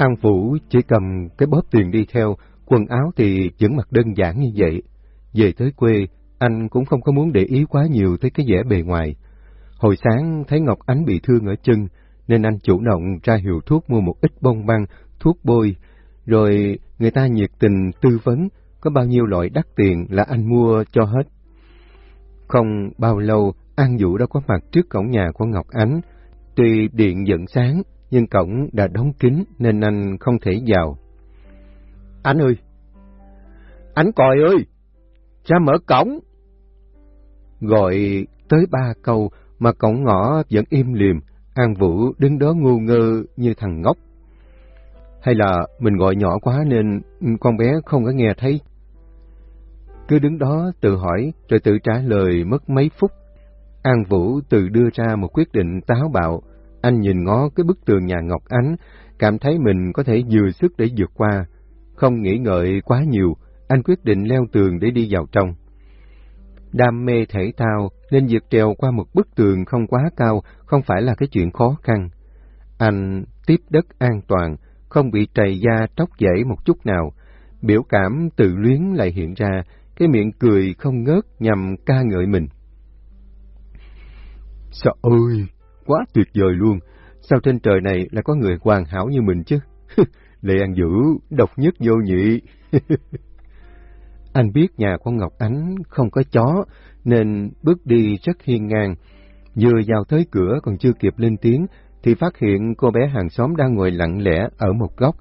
An Vũ chỉ cầm cái bóp tiền đi theo, quần áo thì vẫn mặc đơn giản như vậy. Về tới quê, anh cũng không có muốn để ý quá nhiều tới cái vẻ bề ngoài. Hồi sáng thấy Ngọc Ánh bị thương ở chân, nên anh chủ động ra hiệu thuốc mua một ít bông băng, thuốc bôi, rồi người ta nhiệt tình tư vấn có bao nhiêu loại đắt tiền là anh mua cho hết. Không bao lâu, An Vũ đã có mặt trước cổng nhà của Ngọc Ánh. Tuy điện vẫn sáng, nhưng cổng đã đóng kín nên anh không thể vào. Anh ơi! Anh còi ơi! cha mở cổng! Gọi tới ba câu mà cổng ngõ vẫn im liềm, An Vũ đứng đó ngu ngơ như thằng ngốc. Hay là mình gọi nhỏ quá nên con bé không có nghe thấy? Cứ đứng đó tự hỏi rồi tự trả lời mất mấy phút. An Vũ tự đưa ra một quyết định táo bạo. Anh nhìn ngó cái bức tường nhà Ngọc Ánh, cảm thấy mình có thể dừa sức để vượt qua. Không nghĩ ngợi quá nhiều, anh quyết định leo tường để đi vào trong. Đam mê thể thao nên việc trèo qua một bức tường không quá cao không phải là cái chuyện khó khăn. Anh tiếp đất an toàn, không bị trầy da tróc dãy một chút nào. Biểu cảm tự luyến lại hiện ra, cái miệng cười không ngớt nhằm ca ngợi mình. Sao ơi, quá tuyệt vời luôn, sao trên trời này lại có người hoàn hảo như mình chứ? Lệ An Dữ, độc nhất vô nhị. Anh biết nhà của Ngọc Ánh không có chó, nên bước đi rất hiên ngang. Vừa vào tới cửa còn chưa kịp lên tiếng, thì phát hiện cô bé hàng xóm đang ngồi lặng lẽ ở một góc.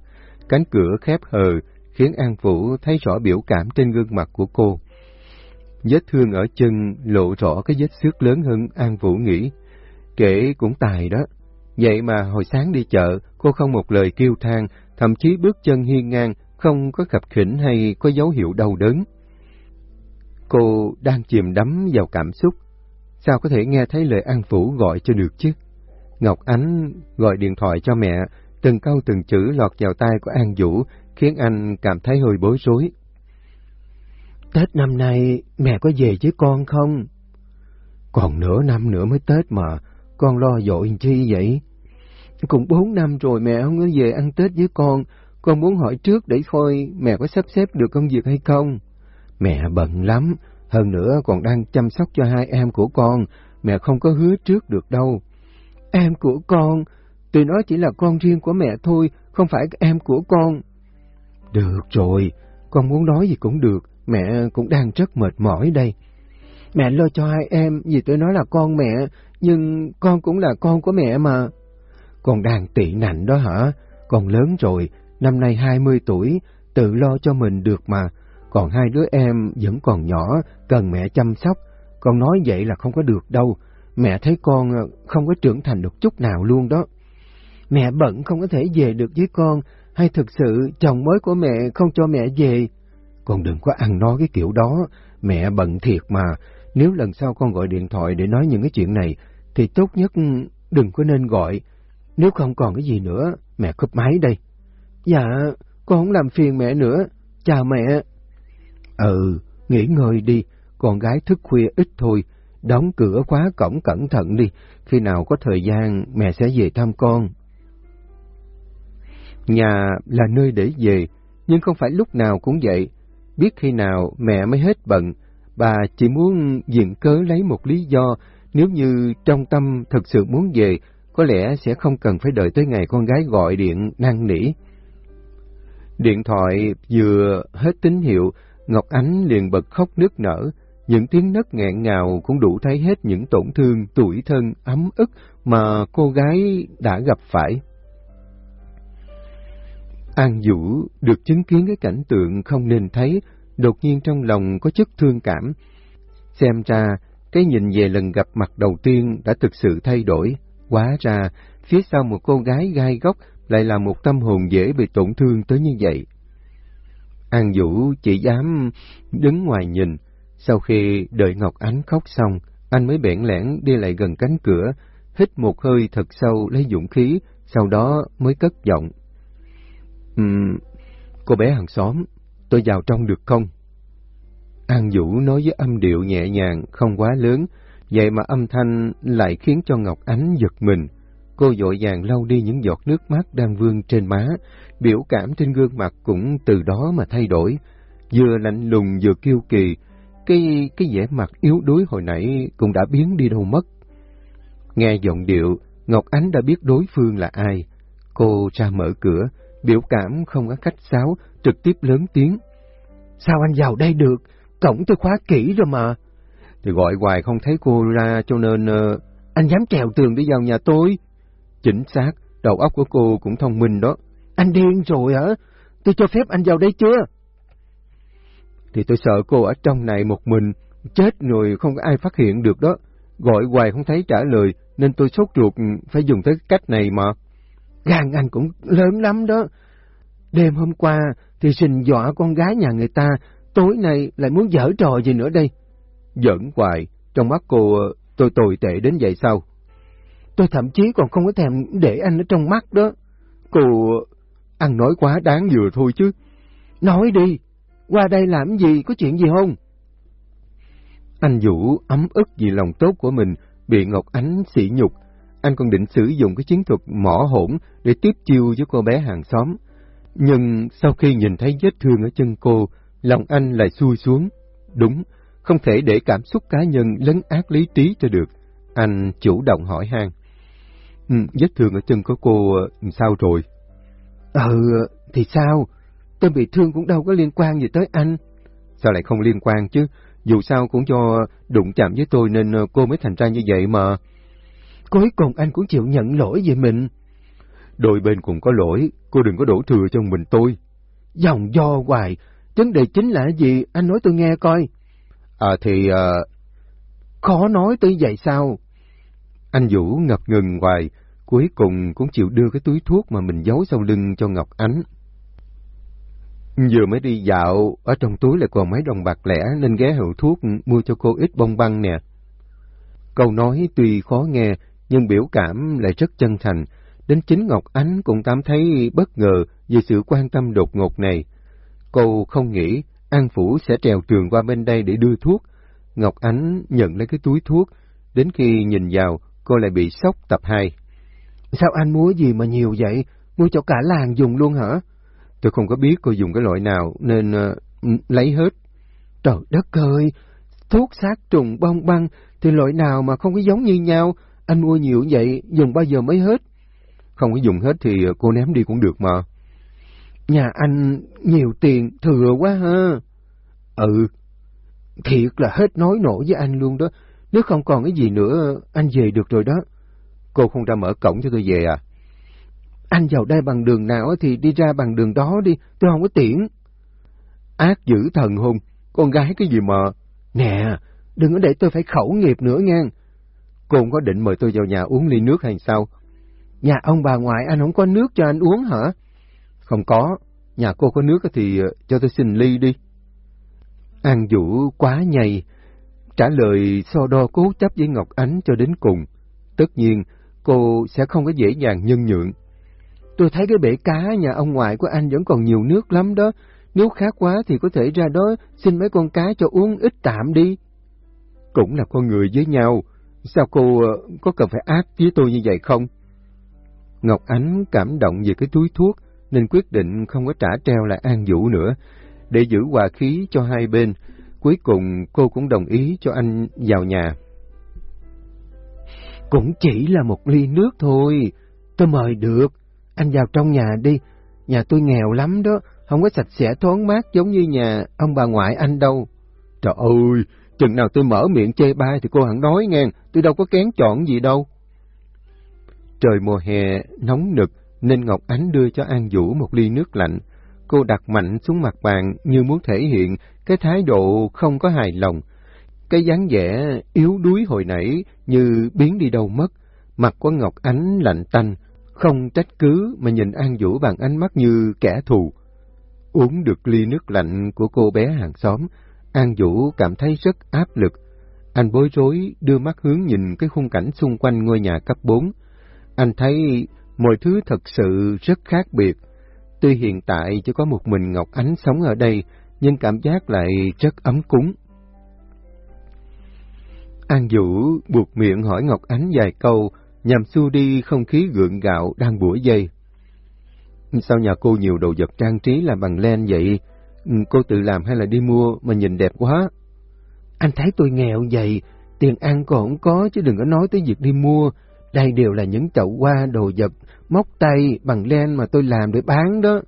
Cánh cửa khép hờ, khiến An Vũ thấy rõ biểu cảm trên gương mặt của cô. Vết thương ở chân lộ rõ cái vết xước lớn hơn An Vũ nghĩ. Kể cũng tài đó. Vậy mà hồi sáng đi chợ, cô không một lời kêu than, thậm chí bước chân hiên ngang, không có khập khỉnh hay có dấu hiệu đau đớn. Cô đang chìm đắm vào cảm xúc, sao có thể nghe thấy lời An Vũ gọi cho được chứ? Ngọc Ánh gọi điện thoại cho mẹ, từng câu từng chữ lọt vào tai của An Vũ, khiến anh cảm thấy hơi bối rối. Tết năm nay mẹ có về với con không? Còn nửa năm nữa mới Tết mà, con lo dội chi vậy? Cũng bốn năm rồi mẹ không có về ăn Tết với con, con muốn hỏi trước để coi mẹ có sắp xếp được công việc hay không. Mẹ bận lắm, hơn nữa còn đang chăm sóc cho hai em của con, mẹ không có hứa trước được đâu. Em của con, tôi nói chỉ là con riêng của mẹ thôi, không phải em của con. Được rồi, con muốn nói gì cũng được, mẹ cũng đang rất mệt mỏi đây. Mẹ lo cho hai em, vì tôi nói là con mẹ, nhưng con cũng là con của mẹ mà. Con đang tị nạnh đó hả? Con lớn rồi, năm nay 20 tuổi, tự lo cho mình được mà. Còn hai đứa em vẫn còn nhỏ, cần mẹ chăm sóc. Con nói vậy là không có được đâu. Mẹ thấy con ờ, không có trưởng thành được chút nào luôn đó. Mẹ bận không có thể về được với con, hay thực sự chồng mới của mẹ không cho mẹ về? Con đừng có ăn nói cái kiểu đó, mẹ bận thiệt mà. Nếu lần sau con gọi điện thoại để nói những cái chuyện này, thì tốt nhất đừng có nên gọi. Nếu không còn cái gì nữa, mẹ cúp máy đây. Dạ, con không làm phiền mẹ nữa. Chào mẹ. Ừ, nghỉ ngơi đi, con gái thức khuya ít thôi. Đóng cửa khóa cổng cẩn thận đi, khi nào có thời gian mẹ sẽ về thăm con. Nhà là nơi để về, nhưng không phải lúc nào cũng vậy. Biết khi nào mẹ mới hết bận, bà chỉ muốn diện cớ lấy một lý do, nếu như trong tâm thật sự muốn về, có lẽ sẽ không cần phải đợi tới ngày con gái gọi điện năn nỉ. Điện thoại vừa hết tín hiệu, Ngọc Ánh liền bật khóc nức nở, những tiếng nấc nghẹn ngào cũng đủ thấy hết những tổn thương, tuổi thân, ấm ức mà cô gái đã gặp phải. An Vũ được chứng kiến cái cảnh tượng không nên thấy, đột nhiên trong lòng có chút thương cảm. Xem ra, cái nhìn về lần gặp mặt đầu tiên đã thực sự thay đổi. Quá ra, phía sau một cô gái gai góc lại là một tâm hồn dễ bị tổn thương tới như vậy. An Vũ chỉ dám đứng ngoài nhìn, sau khi đợi Ngọc Ánh khóc xong, anh mới bẽn lẽn đi lại gần cánh cửa, hít một hơi thật sâu lấy dũng khí, sau đó mới cất giọng. Um, cô bé hàng xóm, tôi vào trong được không? An Vũ nói với âm điệu nhẹ nhàng, không quá lớn, vậy mà âm thanh lại khiến cho Ngọc Ánh giật mình. Cô dội vàng lau đi những giọt nước mắt đang vương trên má, biểu cảm trên gương mặt cũng từ đó mà thay đổi. Vừa lạnh lùng vừa kiêu kỳ, cái cái vẻ mặt yếu đuối hồi nãy cũng đã biến đi đâu mất. Nghe giọng điệu, Ngọc Ánh đã biết đối phương là ai. Cô ra mở cửa, biểu cảm không có khách sáo, trực tiếp lớn tiếng. Sao anh vào đây được? Cổng tôi khóa kỹ rồi mà. Thì gọi hoài không thấy cô ra cho nên... Uh... Anh dám trèo tường đi vào nhà tôi? Chính xác, đầu óc của cô cũng thông minh đó. Anh điên rồi hả? Tôi cho phép anh vào đây chưa? Thì tôi sợ cô ở trong này một mình, chết rồi không có ai phát hiện được đó. Gọi hoài không thấy trả lời, nên tôi sốt ruột phải dùng tới cách này mà. Gan anh cũng lớn lắm đó. Đêm hôm qua thì xình dọa con gái nhà người ta, tối nay lại muốn dở trò gì nữa đây? Giỡn hoài, trong mắt cô tôi tồi tệ đến vậy sao? Tôi thậm chí còn không có thèm để anh ở trong mắt đó. Cô... Ăn nói quá đáng vừa thôi chứ. Nói đi, qua đây làm gì, có chuyện gì không? Anh Vũ ấm ức vì lòng tốt của mình, bị Ngọc Ánh sỉ nhục. Anh còn định sử dụng cái chiến thuật mỏ hỗn để tiếp chiêu với cô bé hàng xóm. Nhưng sau khi nhìn thấy vết thương ở chân cô, lòng anh lại xuôi xuống. Đúng, không thể để cảm xúc cá nhân lấn át lý trí cho được. Anh chủ động hỏi han. Ừ, vết thương ở chân của cô sao rồi? Ừ, thì sao? Tôi bị thương cũng đâu có liên quan gì tới anh. Sao lại không liên quan chứ? Dù sao cũng cho đụng chạm với tôi nên cô mới thành ra như vậy mà. Cuối cùng anh cũng chịu nhận lỗi về mình. Đôi bên cùng có lỗi, cô đừng có đổ thừa cho mình tôi. Dòng do hoài, vấn đề chính là gì, anh nói tôi nghe coi. À thì... À... Khó nói tới vậy sao? Anh Vũ ngập ngừng hoài, cuối cùng cũng chịu đưa cái túi thuốc mà mình giấu sau lưng cho Ngọc Ánh. Vừa mới đi dạo, ở trong túi lại còn mấy đồng bạc lẻ nên ghé hiệu thuốc mua cho cô ít bông băng nè. Câu nói tuy khó nghe, nhưng biểu cảm lại rất chân thành. Đến chính Ngọc Ánh cũng cảm thấy bất ngờ vì sự quan tâm đột ngột này. Cô không nghĩ An Phủ sẽ trèo tường qua bên đây để đưa thuốc. Ngọc Ánh nhận lấy cái túi thuốc, đến khi nhìn vào, cô lại bị sốc tập 2. Sao anh mua gì mà nhiều vậy? Mua cho cả làng dùng luôn hả? Tôi không có biết cô dùng cái loại nào, nên uh, lấy hết. Trời đất ơi! Thuốc sát trùng bông băng thì loại nào mà không có giống như nhau? Anh mua nhiều vậy, dùng bao giờ mới hết? Không có dùng hết thì cô ném đi cũng được mà. Nhà anh nhiều tiền, thừa quá ha. Ừ. Thiệt là hết nói nổi với anh luôn đó. Nếu không còn cái gì nữa, anh về được rồi đó. Cô không ra mở cổng cho tôi về à? Anh vào đây bằng đường nào thì đi ra bằng đường đó đi, tôi không có tiễn. Ác dữ thần hùng, con gái cái gì mà... Nè, đừng có để tôi phải khẩu nghiệp nữa nha. Cô không có định mời tôi vào nhà uống ly nước hay sao? Nhà ông bà ngoại anh không có nước cho anh uống hả? Không có, nhà cô có nước thì ờ, cho tôi xin ly đi. An Vũ quá nhầy, trả lời so đo cố chấp với Ngọc Ánh cho đến cùng. Tất nhiên, cô sẽ không có dễ dàng nhân nhượng. Tôi thấy cái bể cá nhà ông ngoại của anh vẫn còn nhiều nước lắm đó. Nếu khát quá thì có thể ra đó xin mấy con cá cho uống ít tạm đi. Cũng là con người với nhau, sao cô ờ, có cần phải ác với tôi như vậy không? Ngọc Ánh cảm động về cái túi thuốc nên quyết định không có trả treo lại An Vũ nữa. Để giữ hòa khí cho hai bên, cuối cùng cô cũng đồng ý cho anh vào nhà. Cũng chỉ là một ly nước thôi, tôi mời được, anh vào trong nhà đi, nhà tôi nghèo lắm đó, không có sạch sẽ thoáng mát giống như nhà ông bà ngoại anh đâu. Trời ơi, chừng nào tôi mở miệng chê bai thì cô hẳn nói nghe, tôi đâu có kén chọn gì đâu. Trời mùa hè nóng nực nên Ngọc Ánh đưa cho An Vũ một ly nước lạnh. Cô đặt mạnh xuống mặt bàn như muốn thể hiện cái thái độ không có hài lòng. Cái dáng vẻ yếu đuối hồi nãy như biến đi đâu mất. Mặt của Ngọc Ánh lạnh tanh, không trách cứ mà nhìn An Vũ bằng ánh mắt như kẻ thù. Uống được ly nước lạnh của cô bé hàng xóm, An Vũ cảm thấy rất áp lực. Anh bối rối đưa mắt hướng nhìn cái khung cảnh xung quanh ngôi nhà cấp 4. Anh thấy mọi thứ thật sự rất khác biệt. Tuy hiện tại chỉ có một mình Ngọc Ánh sống ở đây, nhưng cảm giác lại rất ấm cúng. An Vũ buộc miệng hỏi Ngọc Ánh vài câu, nhằm xua đi không khí gượng gạo đang bủa dây. Sao nhà cô nhiều đồ vật trang trí làm bằng len vậy? Ừ, cô tự làm hay là đi mua mà nhìn đẹp quá? Anh thấy tôi nghèo vậy, tiền ăn còn không có chứ đừng có nói tới việc đi mua. Đây đều là những chậu hoa, đồ dập móc tay bằng len mà tôi làm để bán đó.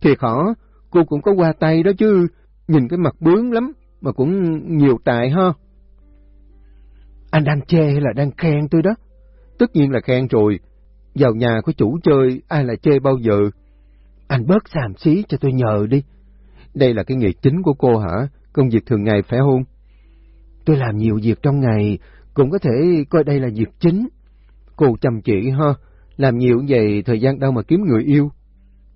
Thiệt khó, Cô cũng có hoa tay đó chứ, nhìn cái mặt bướng lắm, mà cũng nhiều tài ha. Anh đang chê hay là đang khen tôi đó? Tất nhiên là khen rồi. Vào nhà có chủ chơi, ai là chê bao giờ? Anh bớt xàm xí cho tôi nhờ đi. Đây là cái nghề chính của cô hả? Công việc thường ngày phải không? Tôi làm nhiều việc trong ngày, cũng có thể coi đây là việc chính. Cô chăm chỉ ha, làm nhiều vậy thời gian đâu mà kiếm người yêu.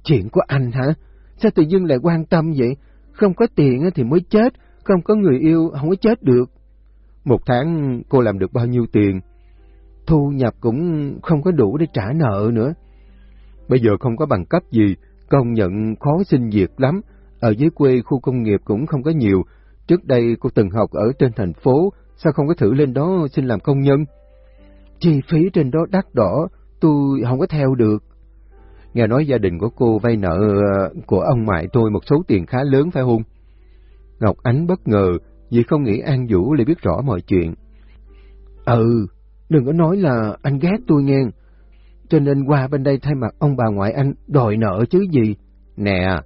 Chuyện của anh hả? Sao tự dưng lại quan tâm vậy? Không có tiền thì mới chết, không có người yêu không có chết được. Một tháng cô làm được bao nhiêu tiền? Thu nhập cũng không có đủ để trả nợ nữa. Bây giờ không có bằng cấp gì, công nhận khó xin việc lắm. Ở dưới quê khu công nghiệp cũng không có nhiều. Trước đây cô từng học ở trên thành phố, sao không có thử lên đó xin làm công nhân? Chi phí trên đó đắt đỏ, tôi không có theo được. Nghe nói gia đình của cô vay nợ ờ, của ông ngoại tôi một số tiền khá lớn phải không? Ngọc Ánh bất ngờ vì không nghĩ An Vũ lại biết rõ mọi chuyện. Ừ, đừng có nói là anh ghét tôi nghe. Cho nên qua bên đây thay mặt ông bà ngoại anh đòi nợ chứ gì. Nè,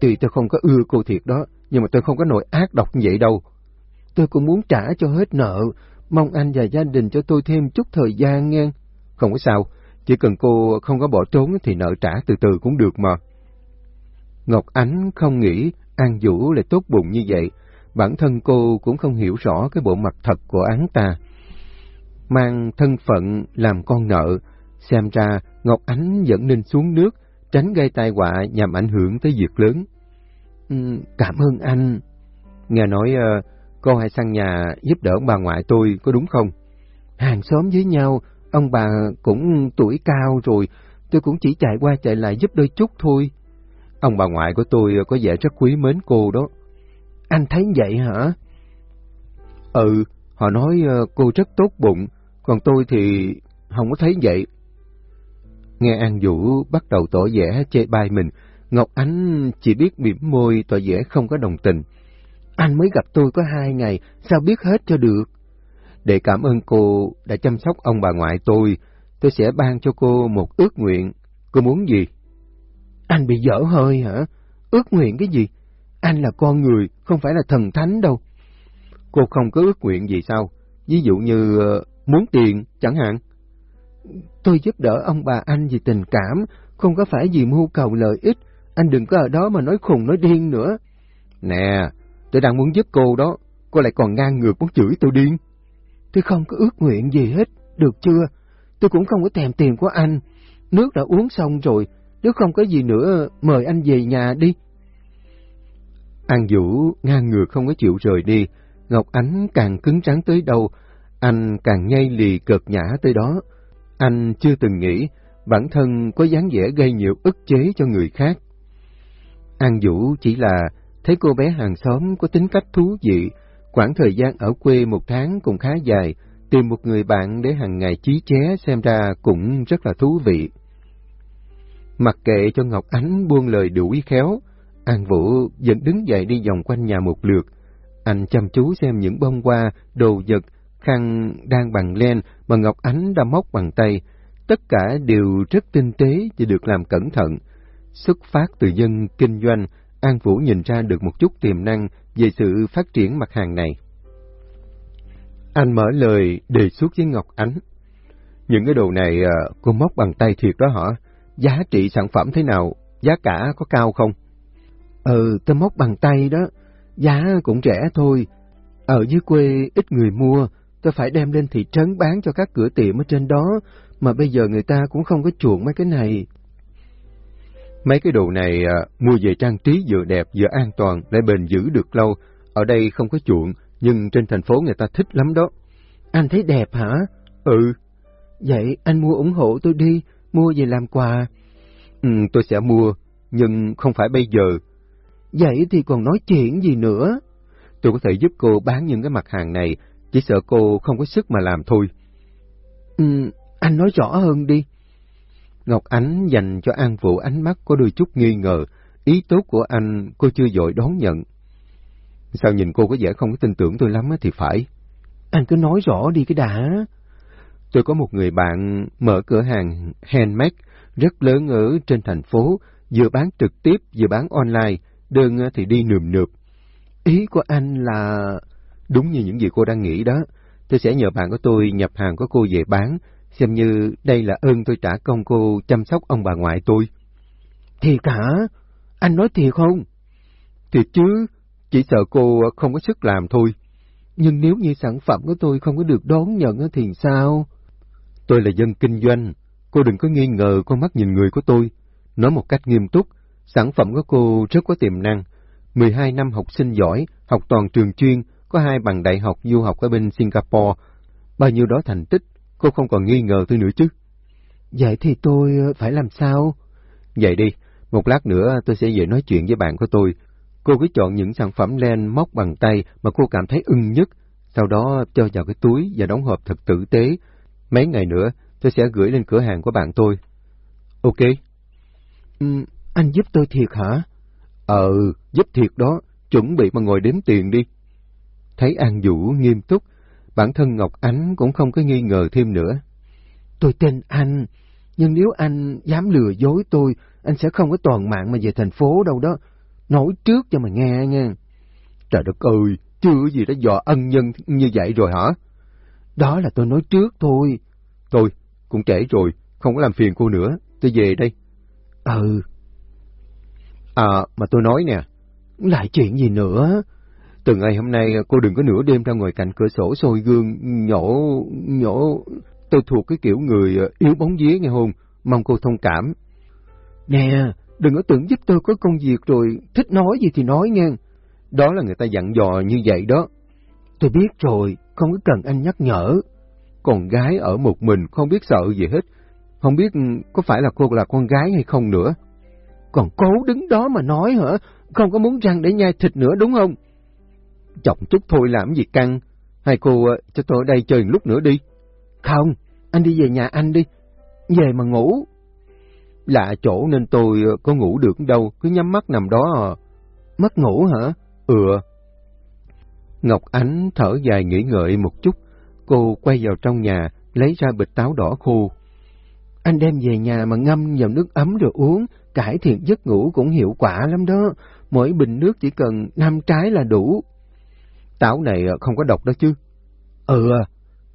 tuy tôi không có ưa cô thiệt đó, nhưng mà tôi không có nổi ác độc như vậy đâu. Tôi cũng muốn trả cho hết nợ, mong anh và gia đình cho tôi thêm chút thời gian nghe. Không có sao, chỉ cần cô không có bỏ trốn thì nợ trả từ từ cũng được mà. Ngọc Ánh không nghĩ An Vũ lại tốt bụng như vậy, bản thân cô cũng không hiểu rõ cái bộ mặt thật của án ta. Mang thân phận làm con nợ, xem ra Ngọc Ánh vẫn nên xuống nước, tránh gây tai họa nhằm ảnh hưởng tới việc lớn. Ừ, cảm ơn anh. Nghe nói uh, cô hãy sang nhà giúp đỡ bà ngoại tôi, có đúng không? Hàng xóm với nhau, ông bà cũng tuổi cao rồi, tôi cũng chỉ chạy qua chạy lại giúp đôi chút thôi. Ông bà ngoại của tôi có vẻ rất quý mến cô đó. Anh thấy vậy hả? Ừ, họ nói ờ, cô rất tốt bụng, còn tôi thì không có thấy vậy. Nghe An Vũ bắt đầu tỏ vẻ chê bai mình, Ngọc Ánh chỉ biết mỉm môi tỏ vẻ không có đồng tình. Anh mới gặp tôi có hai ngày, sao biết hết cho được? Để cảm ơn cô đã chăm sóc ông bà ngoại tôi, tôi sẽ ban cho cô một ước nguyện. Cô muốn gì? Anh bị dở hơi hả? Ước nguyện cái gì? Anh là con người, không phải là thần thánh đâu. Cô không có ước nguyện gì sao? Ví dụ như ờ, muốn tiền, chẳng hạn. Tôi giúp đỡ ông bà anh vì tình cảm, không có phải vì mưu cầu lợi ích. Anh đừng có ở đó mà nói khùng nói điên nữa. Nè, tôi đang muốn giúp cô đó, cô lại còn ngang ngược muốn chửi tôi điên. Tôi không có ước nguyện gì hết, được chưa? Tôi cũng không có thèm tiền của anh. Nước đã uống xong rồi, nếu không có gì nữa, mời anh về nhà đi. An Vũ ngang ngược không có chịu rời đi, Ngọc Ánh càng cứng trắng tới đâu, anh càng nhây lì cợt nhã tới đó. Anh chưa từng nghĩ bản thân có dáng vẻ gây nhiều ức chế cho người khác. An Vũ chỉ là thấy cô bé hàng xóm có tính cách thú vị, khoảng thời gian ở quê một tháng cũng khá dài, tìm một người bạn để hàng ngày chí ché xem ra cũng rất là thú vị. Mặc kệ cho Ngọc Ánh buông lời đuổi khéo, An Vũ vẫn đứng dậy đi vòng quanh nhà một lượt. Anh chăm chú xem những bông hoa, đồ vật, khăn đang bằng len mà Ngọc Ánh đã móc bằng tay. Tất cả đều rất tinh tế và được làm cẩn thận. Xuất phát từ dân kinh doanh, An Vũ nhìn ra được một chút tiềm năng về sự phát triển mặt hàng này. Anh mở lời đề xuất với Ngọc Ánh. Những cái đồ này ờ, cô móc bằng tay thiệt đó hả? Giá trị sản phẩm thế nào? Giá cả có cao không? Ờ, ừ, tôi móc bằng tay đó. Giá cũng rẻ thôi. Ở dưới quê ít người mua, tôi phải đem lên thị trấn bán cho các cửa tiệm ở trên đó, mà bây giờ người ta cũng không có chuộng mấy cái này. Mấy cái đồ này à, mua về trang trí vừa đẹp vừa an toàn lại bền giữ được lâu. Ở đây không có chuộng, nhưng trên thành phố người ta thích lắm đó. Anh thấy đẹp hả? Ừ. Vậy anh mua ủng hộ tôi đi, mua về làm quà. Ừ, tôi sẽ mua, nhưng không phải bây giờ. Vậy thì còn nói chuyện gì nữa? Tôi có thể giúp cô bán những cái mặt hàng này, chỉ sợ cô không có sức mà làm thôi. Ừ, anh nói rõ hơn đi. Ngọc Ánh dành cho An Vũ ánh mắt có đôi chút nghi ngờ, ý tốt của anh cô chưa dội đón nhận. Sao nhìn cô có vẻ không có tin tưởng tôi lắm thì phải. Anh cứ nói rõ đi cái đã. Tôi có một người bạn mở cửa hàng handmade rất lớn ở trên thành phố, vừa bán trực tiếp vừa bán online, đơn thì đi nườm nượp. Ý của anh là... Đúng như những gì cô đang nghĩ đó. Tôi sẽ nhờ bạn của tôi nhập hàng của cô về bán, xem như đây là ơn tôi trả công cô chăm sóc ông bà ngoại tôi. Thiệt hả? Anh nói thiệt không? Thiệt chứ, chỉ sợ cô không có sức làm thôi. Nhưng nếu như sản phẩm của tôi không có được đón nhận thì sao? Tôi là dân kinh doanh, cô đừng có nghi ngờ con mắt nhìn người của tôi. Nói một cách nghiêm túc, sản phẩm của cô rất có tiềm năng. 12 năm học sinh giỏi, học toàn trường chuyên, có hai bằng đại học du học ở bên Singapore. Bao nhiêu đó thành tích, cô không còn nghi ngờ tôi nữa chứ. Vậy thì tôi phải làm sao? Vậy đi, một lát nữa tôi sẽ về nói chuyện với bạn của tôi. Cô cứ chọn những sản phẩm len móc bằng tay mà cô cảm thấy ưng nhất, sau đó cho vào cái túi và đóng hộp thật tử tế. Mấy ngày nữa tôi sẽ gửi lên cửa hàng của bạn tôi. Ok. Ừ, anh giúp tôi thiệt hả? Ờ, giúp thiệt đó, chuẩn bị mà ngồi đếm tiền đi. Thấy An Vũ nghiêm túc, bản thân Ngọc Ánh cũng không có nghi ngờ thêm nữa. Tôi tên anh, nhưng nếu anh dám lừa dối tôi, anh sẽ không có toàn mạng mà về thành phố đâu đó. Nói trước cho mà nghe nha. Trời đất ơi, chưa gì đã dò ân nhân như vậy rồi hả? Đó là tôi nói trước thôi. Tôi, cũng trễ rồi, không có làm phiền cô nữa, tôi về đây. Ừ. À, mà tôi nói nè. Lại chuyện gì nữa? Từ ngày hôm nay cô đừng có nửa đêm ra ngoài cạnh cửa sổ soi gương, nhổ, nhổ... Tôi thuộc cái kiểu người yếu bóng vía nghe hôn, mong cô thông cảm. Nè, đừng có tưởng giúp tôi có công việc rồi, thích nói gì thì nói nghe. Đó là người ta dặn dò như vậy đó. Tôi biết rồi, không có cần anh nhắc nhở. Còn gái ở một mình không biết sợ gì hết. Không biết có phải là cô là con gái hay không nữa. Còn cố đứng đó mà nói hả? Không có muốn răng để nhai thịt nữa đúng không? Chọc chút thôi làm gì căng. Hai cô ờ, cho tôi ở đây chơi một lúc nữa đi. Không, anh đi về nhà anh đi. Về mà ngủ. Lạ chỗ nên tôi ờ, có ngủ được đâu, cứ nhắm mắt nằm đó à. Mất ngủ hả? Ừ. Ngọc Ánh thở dài nghĩ ngợi một chút, cô quay vào trong nhà, lấy ra bịch táo đỏ khô. Anh đem về nhà mà ngâm vào nước ấm rồi uống, cải thiện giấc ngủ cũng hiệu quả lắm đó. Mỗi bình nước chỉ cần 5 trái là đủ. Táo này không có độc đó chứ? Ừ,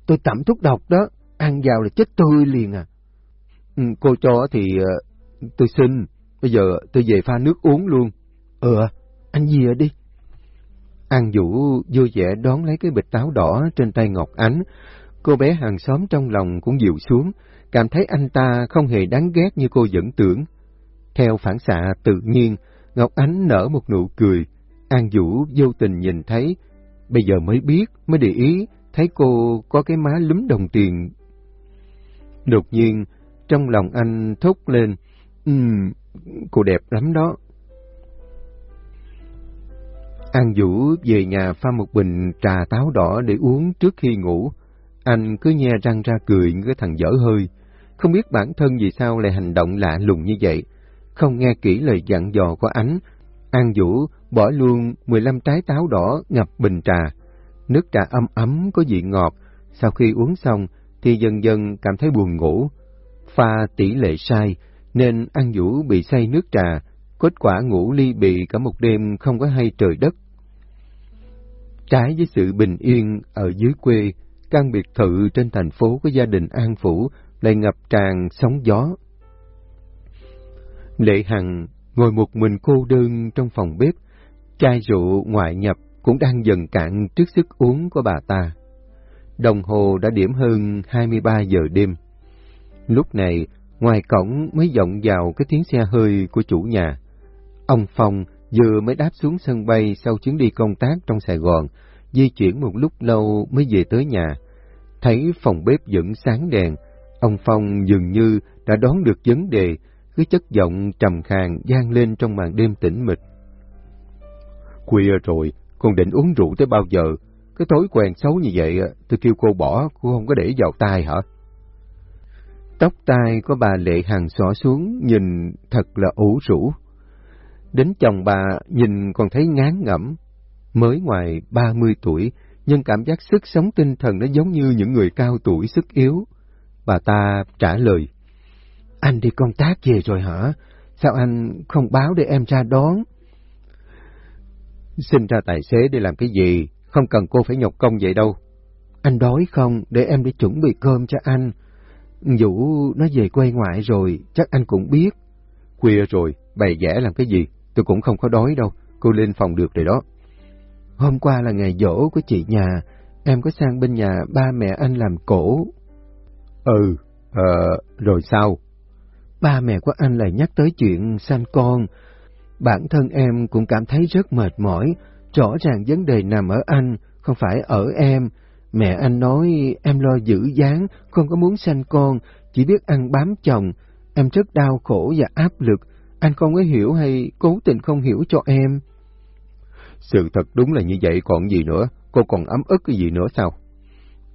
tôi tẩm thuốc độc đó, ăn vào là chết tươi liền à. Ừ, cô cho thì tôi xin, bây giờ tôi về pha nước uống luôn. Ừ, anh về đi. An Vũ vui vẻ đón lấy cái bịch táo đỏ trên tay Ngọc Ánh. Cô bé hàng xóm trong lòng cũng dịu xuống, cảm thấy anh ta không hề đáng ghét như cô vẫn tưởng. Theo phản xạ tự nhiên, Ngọc Ánh nở một nụ cười. An Vũ vô tình nhìn thấy, bây giờ mới biết, mới để ý, thấy cô có cái má lúm đồng tiền. Đột nhiên, trong lòng anh thốt lên, Ừm, cô đẹp lắm đó. An Vũ về nhà pha một bình trà táo đỏ để uống trước khi ngủ. Anh cứ nhe răng ra cười như cái thằng dở hơi. Không biết bản thân vì sao lại hành động lạ lùng như vậy. Không nghe kỹ lời dặn dò của ánh, An Vũ bỏ luôn 15 trái táo đỏ ngập bình trà. Nước trà ấm ấm có vị ngọt, sau khi uống xong thì dần dần cảm thấy buồn ngủ. Pha tỷ lệ sai, nên An Vũ bị say nước trà, kết quả ngủ ly bị cả một đêm không có hay trời đất. Trái với sự bình yên ở dưới quê, căn biệt thự trên thành phố của gia đình An Phủ lại ngập tràn sóng gió. Lệ Hằng ngồi một mình cô đơn trong phòng bếp, chai rượu ngoại nhập cũng đang dần cạn trước sức uống của bà ta. Đồng hồ đã điểm hơn 23 giờ đêm. Lúc này, ngoài cổng mới vọng vào cái tiếng xe hơi của chủ nhà. Ông Phong vừa mới đáp xuống sân bay sau chuyến đi công tác trong Sài Gòn, di chuyển một lúc lâu mới về tới nhà. Thấy phòng bếp vẫn sáng đèn, ông Phong dường như đã đoán được vấn đề, cái chất giọng trầm khàn gian lên trong màn đêm tĩnh mịch. Khuya rồi, còn định uống rượu tới bao giờ? Cái thói quen xấu như vậy, tôi kêu cô bỏ, cô không có để vào tai hả? Tóc tai của bà Lệ Hằng xỏ xuống, nhìn thật là ủ rũ. Đến chồng bà nhìn còn thấy ngán ngẩm. Mới ngoài 30 tuổi, nhưng cảm giác sức sống tinh thần nó giống như những người cao tuổi sức yếu. Bà ta trả lời. Anh đi công tác về rồi hả? Sao anh không báo để em ra đón? Xin ra tài xế để làm cái gì? Không cần cô phải nhọc công vậy đâu. Anh đói không? Để em đi chuẩn bị cơm cho anh. Vũ nó về quê ngoại rồi, chắc anh cũng biết. Khuya rồi, bày vẽ làm cái gì? Tôi cũng không có đói đâu, cô lên phòng được rồi đó. Hôm qua là ngày dỗ của chị nhà, em có sang bên nhà ba mẹ anh làm cổ. Ừ, ờ, rồi sao? Ba mẹ của anh lại nhắc tới chuyện sanh con. Bản thân em cũng cảm thấy rất mệt mỏi, rõ ràng vấn đề nằm ở anh, không phải ở em. Mẹ anh nói em lo giữ dáng, không có muốn sanh con, chỉ biết ăn bám chồng. Em rất đau khổ và áp lực, anh không có hiểu hay cố tình không hiểu cho em. Sự thật đúng là như vậy còn gì nữa, cô còn ấm ức cái gì nữa sao?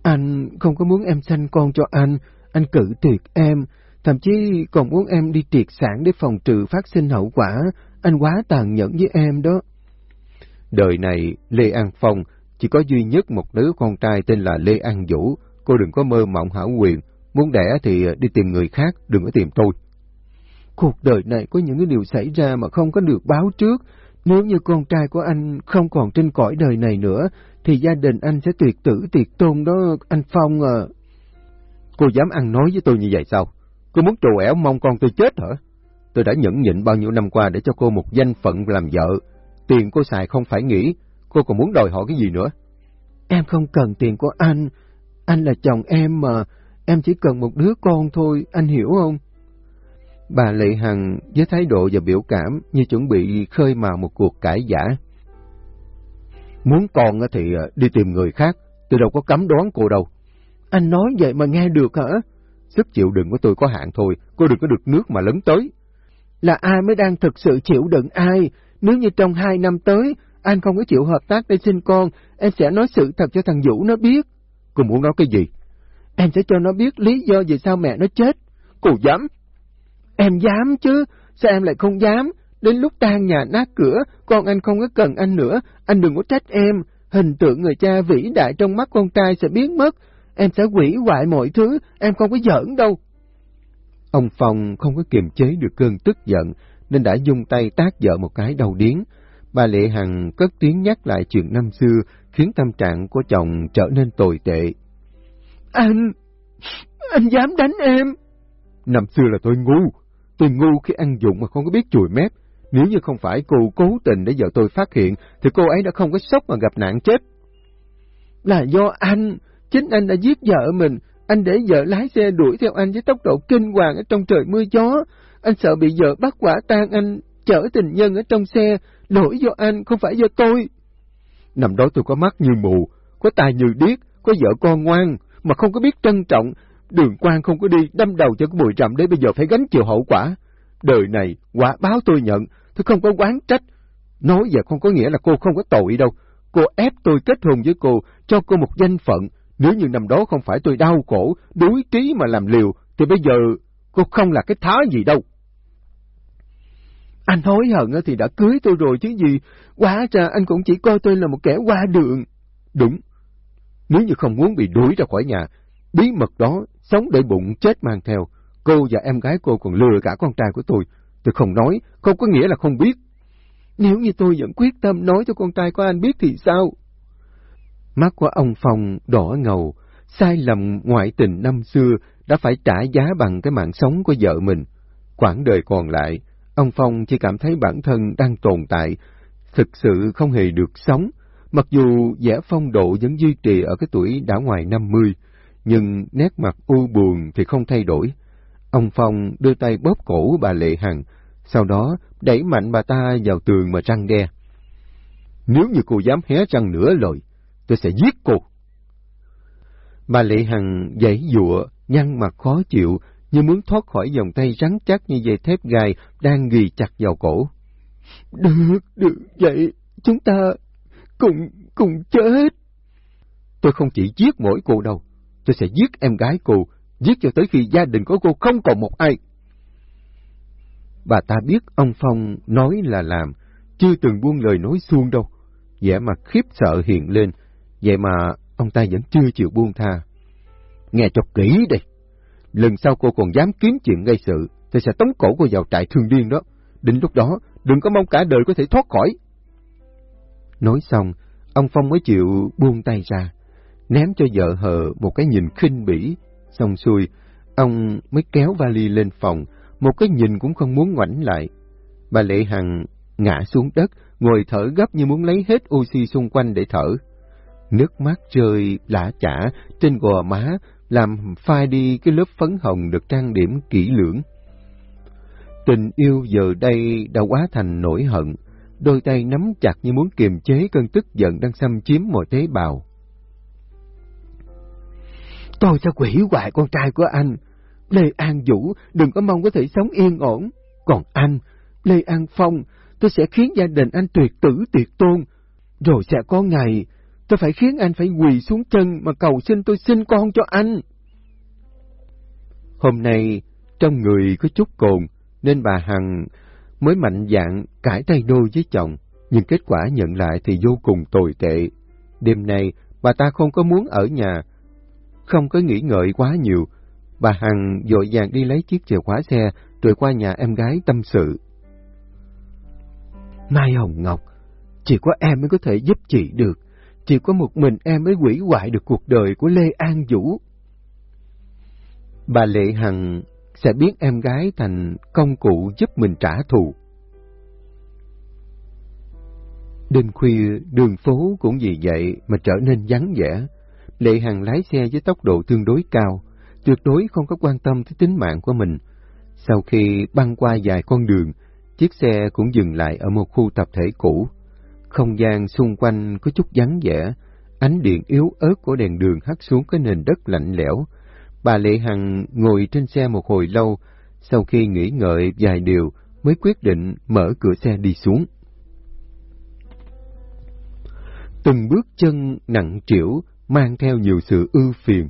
Anh không có muốn em sanh con cho anh, anh cử tuyệt em, thậm chí còn muốn em đi triệt sản để phòng trừ phát sinh hậu quả, anh quá tàn nhẫn với em đó. Đời này, Lê An Phong chỉ có duy nhất một đứa con trai tên là Lê An Vũ, cô đừng có mơ mộng hảo quyền, muốn đẻ thì đi tìm người khác, đừng có tìm tôi. Cuộc đời này có những cái điều xảy ra mà không có được báo trước, nếu như con trai của anh không còn trên cõi đời này nữa, thì gia đình anh sẽ tuyệt tử tuyệt tôn đó, anh Phong à. Cô dám ăn nói với tôi như vậy sao? Cô muốn trù ẻo mong con tôi chết hả? Tôi đã nhẫn nhịn bao nhiêu năm qua để cho cô một danh phận làm vợ. Tiền cô xài không phải nghĩ, cô còn muốn đòi hỏi cái gì nữa? Em không cần tiền của anh. Anh là chồng em mà. Em chỉ cần một đứa con thôi, anh hiểu không? Bà Lệ Hằng với thái độ và biểu cảm như chuẩn bị khơi mào một cuộc cãi giả. Muốn con thì ờ, đi tìm người khác, tôi đâu có cấm đoán cô đâu. Anh nói vậy mà nghe được hả? Sức chịu đựng của tôi có hạn thôi, cô đừng có được nước mà lấn tới. Là ai mới đang thực sự chịu đựng ai? Nếu như trong hai năm tới, anh không có chịu hợp tác để sinh con, em sẽ nói sự thật cho thằng Vũ nó biết. Cô muốn nói cái gì? Em sẽ cho nó biết lý do vì sao mẹ nó chết. Cô dám? Em dám chứ, sao em lại không dám? Đến lúc tan nhà nát cửa, con anh không có cần anh nữa, anh đừng có trách em. Hình tượng người cha vĩ đại trong mắt con trai sẽ biến mất, em sẽ quỷ hoại mọi thứ, em không có giỡn đâu. Ông Phong không có kiềm chế được cơn tức giận, nên đã dùng tay tác vợ một cái đầu điến. Bà Lệ Hằng cất tiếng nhắc lại chuyện năm xưa, khiến tâm trạng của chồng trở nên tồi tệ. Anh, anh dám đánh em. Năm xưa là tôi ngu, Tôi ngu khi ăn dụng mà không có biết chùi mép. Nếu như không phải cô cố tình để vợ tôi phát hiện, thì cô ấy đã không có sốc mà gặp nạn chết. Là do anh, chính anh đã giết vợ mình. Anh để vợ lái xe đuổi theo anh với tốc độ kinh hoàng ở trong trời mưa gió. Anh sợ bị vợ bắt quả tang anh chở tình nhân ở trong xe. Lỗi do anh, không phải do tôi. Nằm đó tôi có mắt như mù, có tài như điếc, có vợ con ngoan, mà không có biết trân trọng, Đường quan không có đi, đâm đầu cho cái bụi rậm để bây giờ phải gánh chịu hậu quả. Đời này, quả báo tôi nhận, tôi không có quán trách. Nói vậy không có nghĩa là cô không có tội đâu. Cô ép tôi kết hôn với cô, cho cô một danh phận. Nếu như năm đó không phải tôi đau khổ, đuối trí mà làm liều, thì bây giờ cô không là cái thá gì đâu. Anh hối hận thì đã cưới tôi rồi chứ gì, quá ra anh cũng chỉ coi tôi là một kẻ qua đường. Đúng, nếu như không muốn bị đuổi ra khỏi nhà, bí mật đó sống để bụng chết mang theo. Cô và em gái cô còn lừa cả con trai của tôi. Tôi không nói, không có nghĩa là không biết. Nếu như tôi vẫn quyết tâm nói cho con trai của anh biết thì sao? Mắt của ông Phong đỏ ngầu, sai lầm ngoại tình năm xưa đã phải trả giá bằng cái mạng sống của vợ mình. Quãng đời còn lại, ông Phong chỉ cảm thấy bản thân đang tồn tại, thực sự không hề được sống, mặc dù vẻ phong độ vẫn duy trì ở cái tuổi đã ngoài năm mươi nhưng nét mặt u buồn thì không thay đổi. Ông Phong đưa tay bóp cổ bà Lệ Hằng, sau đó đẩy mạnh bà ta vào tường mà răng đe. Nếu như cô dám hé răng nữa lời, tôi sẽ giết cô. Bà Lệ Hằng giãy dụa, nhăn mặt khó chịu, như muốn thoát khỏi vòng tay rắn chắc như dây thép gai đang ghi chặt vào cổ. Được, được, vậy chúng ta cùng, cùng chết. Tôi không chỉ giết mỗi cô đâu, tôi sẽ giết em gái cô, giết cho tới khi gia đình của cô không còn một ai. Bà ta biết ông Phong nói là làm, chưa từng buông lời nói xuông đâu. vẻ mặt khiếp sợ hiện lên, vậy mà ông ta vẫn chưa chịu buông tha. Nghe cho kỹ đi, lần sau cô còn dám kiếm chuyện gây sự, tôi sẽ tống cổ cô vào trại thương điên đó. Đến lúc đó, đừng có mong cả đời có thể thoát khỏi. Nói xong, ông Phong mới chịu buông tay ra, ném cho vợ hờ một cái nhìn khinh bỉ. Xong xuôi, ông mới kéo vali lên phòng, một cái nhìn cũng không muốn ngoảnh lại. Bà Lệ Hằng ngã xuống đất, ngồi thở gấp như muốn lấy hết oxy xung quanh để thở. Nước mắt rơi lã chả trên gò má, làm phai đi cái lớp phấn hồng được trang điểm kỹ lưỡng. Tình yêu giờ đây đã quá thành nỗi hận, đôi tay nắm chặt như muốn kiềm chế cơn tức giận đang xâm chiếm mọi tế bào. Tôi sẽ quỷ hoại con trai của anh. Lê An Vũ đừng có mong có thể sống yên ổn. Còn anh, Lê An Phong, tôi sẽ khiến gia đình anh tuyệt tử tuyệt tôn. Rồi sẽ có ngày, tôi phải khiến anh phải quỳ xuống chân mà cầu xin tôi xin con cho anh. Hôm nay, trong người có chút cồn, nên bà Hằng mới mạnh dạn cãi tay đôi với chồng, nhưng kết quả nhận lại thì vô cùng tồi tệ. Đêm nay, bà ta không có muốn ở nhà, không có nghĩ ngợi quá nhiều. Bà Hằng dội vàng đi lấy chiếc chìa khóa xe, rồi qua nhà em gái tâm sự. Mai Hồng Ngọc, chỉ có em mới có thể giúp chị được. Chỉ có một mình em mới quỷ hoại được cuộc đời của Lê An Vũ. Bà Lệ Hằng sẽ biến em gái thành công cụ giúp mình trả thù. Đêm khuya, đường phố cũng vì vậy mà trở nên vắng vẻ. Lệ Hằng lái xe với tốc độ tương đối cao, tuyệt đối không có quan tâm tới tính mạng của mình. Sau khi băng qua vài con đường, chiếc xe cũng dừng lại ở một khu tập thể cũ. Không gian xung quanh có chút vắng vẻ, ánh điện yếu ớt của đèn đường hắt xuống cái nền đất lạnh lẽo, Bà Lệ Hằng ngồi trên xe một hồi lâu, sau khi nghĩ ngợi vài điều mới quyết định mở cửa xe đi xuống. Từng bước chân nặng trĩu mang theo nhiều sự ưu phiền.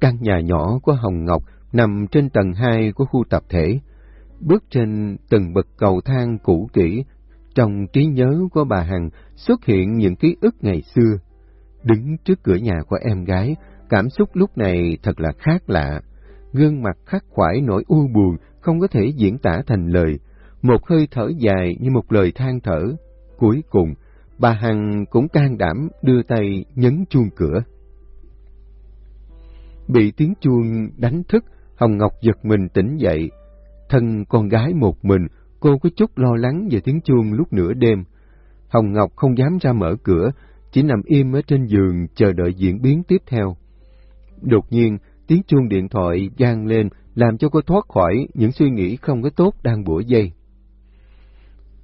Căn nhà nhỏ của Hồng Ngọc nằm trên tầng 2 của khu tập thể. Bước trên từng bậc cầu thang cũ kỹ, trong trí nhớ của bà Hằng xuất hiện những ký ức ngày xưa. Đứng trước cửa nhà của em gái, Cảm xúc lúc này thật là khác lạ. Gương mặt khắc khoải nỗi u buồn, không có thể diễn tả thành lời. Một hơi thở dài như một lời than thở. Cuối cùng, bà Hằng cũng can đảm đưa tay nhấn chuông cửa. Bị tiếng chuông đánh thức, Hồng Ngọc giật mình tỉnh dậy. Thân con gái một mình, cô có chút lo lắng về tiếng chuông lúc nửa đêm. Hồng Ngọc không dám ra mở cửa, chỉ nằm im ở trên giường chờ đợi diễn biến tiếp theo. Đột nhiên, tiếng chuông điện thoại vang lên làm cho cô thoát khỏi những suy nghĩ không có tốt đang bủa dây.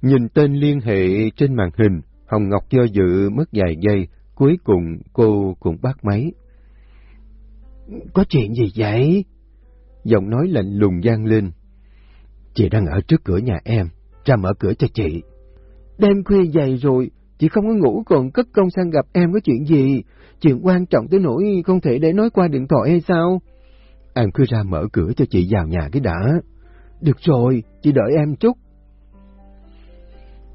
Nhìn tên liên hệ trên màn hình, Hồng Ngọc do dự mất vài giây, cuối cùng cô cũng bắt máy. Có chuyện gì vậy? Giọng nói lạnh lùng vang lên. Chị đang ở trước cửa nhà em, ra mở cửa cho chị. Đêm khuya dày rồi, chị không có ngủ còn cất công sang gặp em có chuyện gì? Chuyện quan trọng tới nỗi không thể để nói qua điện thoại hay sao? Em cứ ra mở cửa cho chị vào nhà cái đã. Được rồi, chị đợi em chút.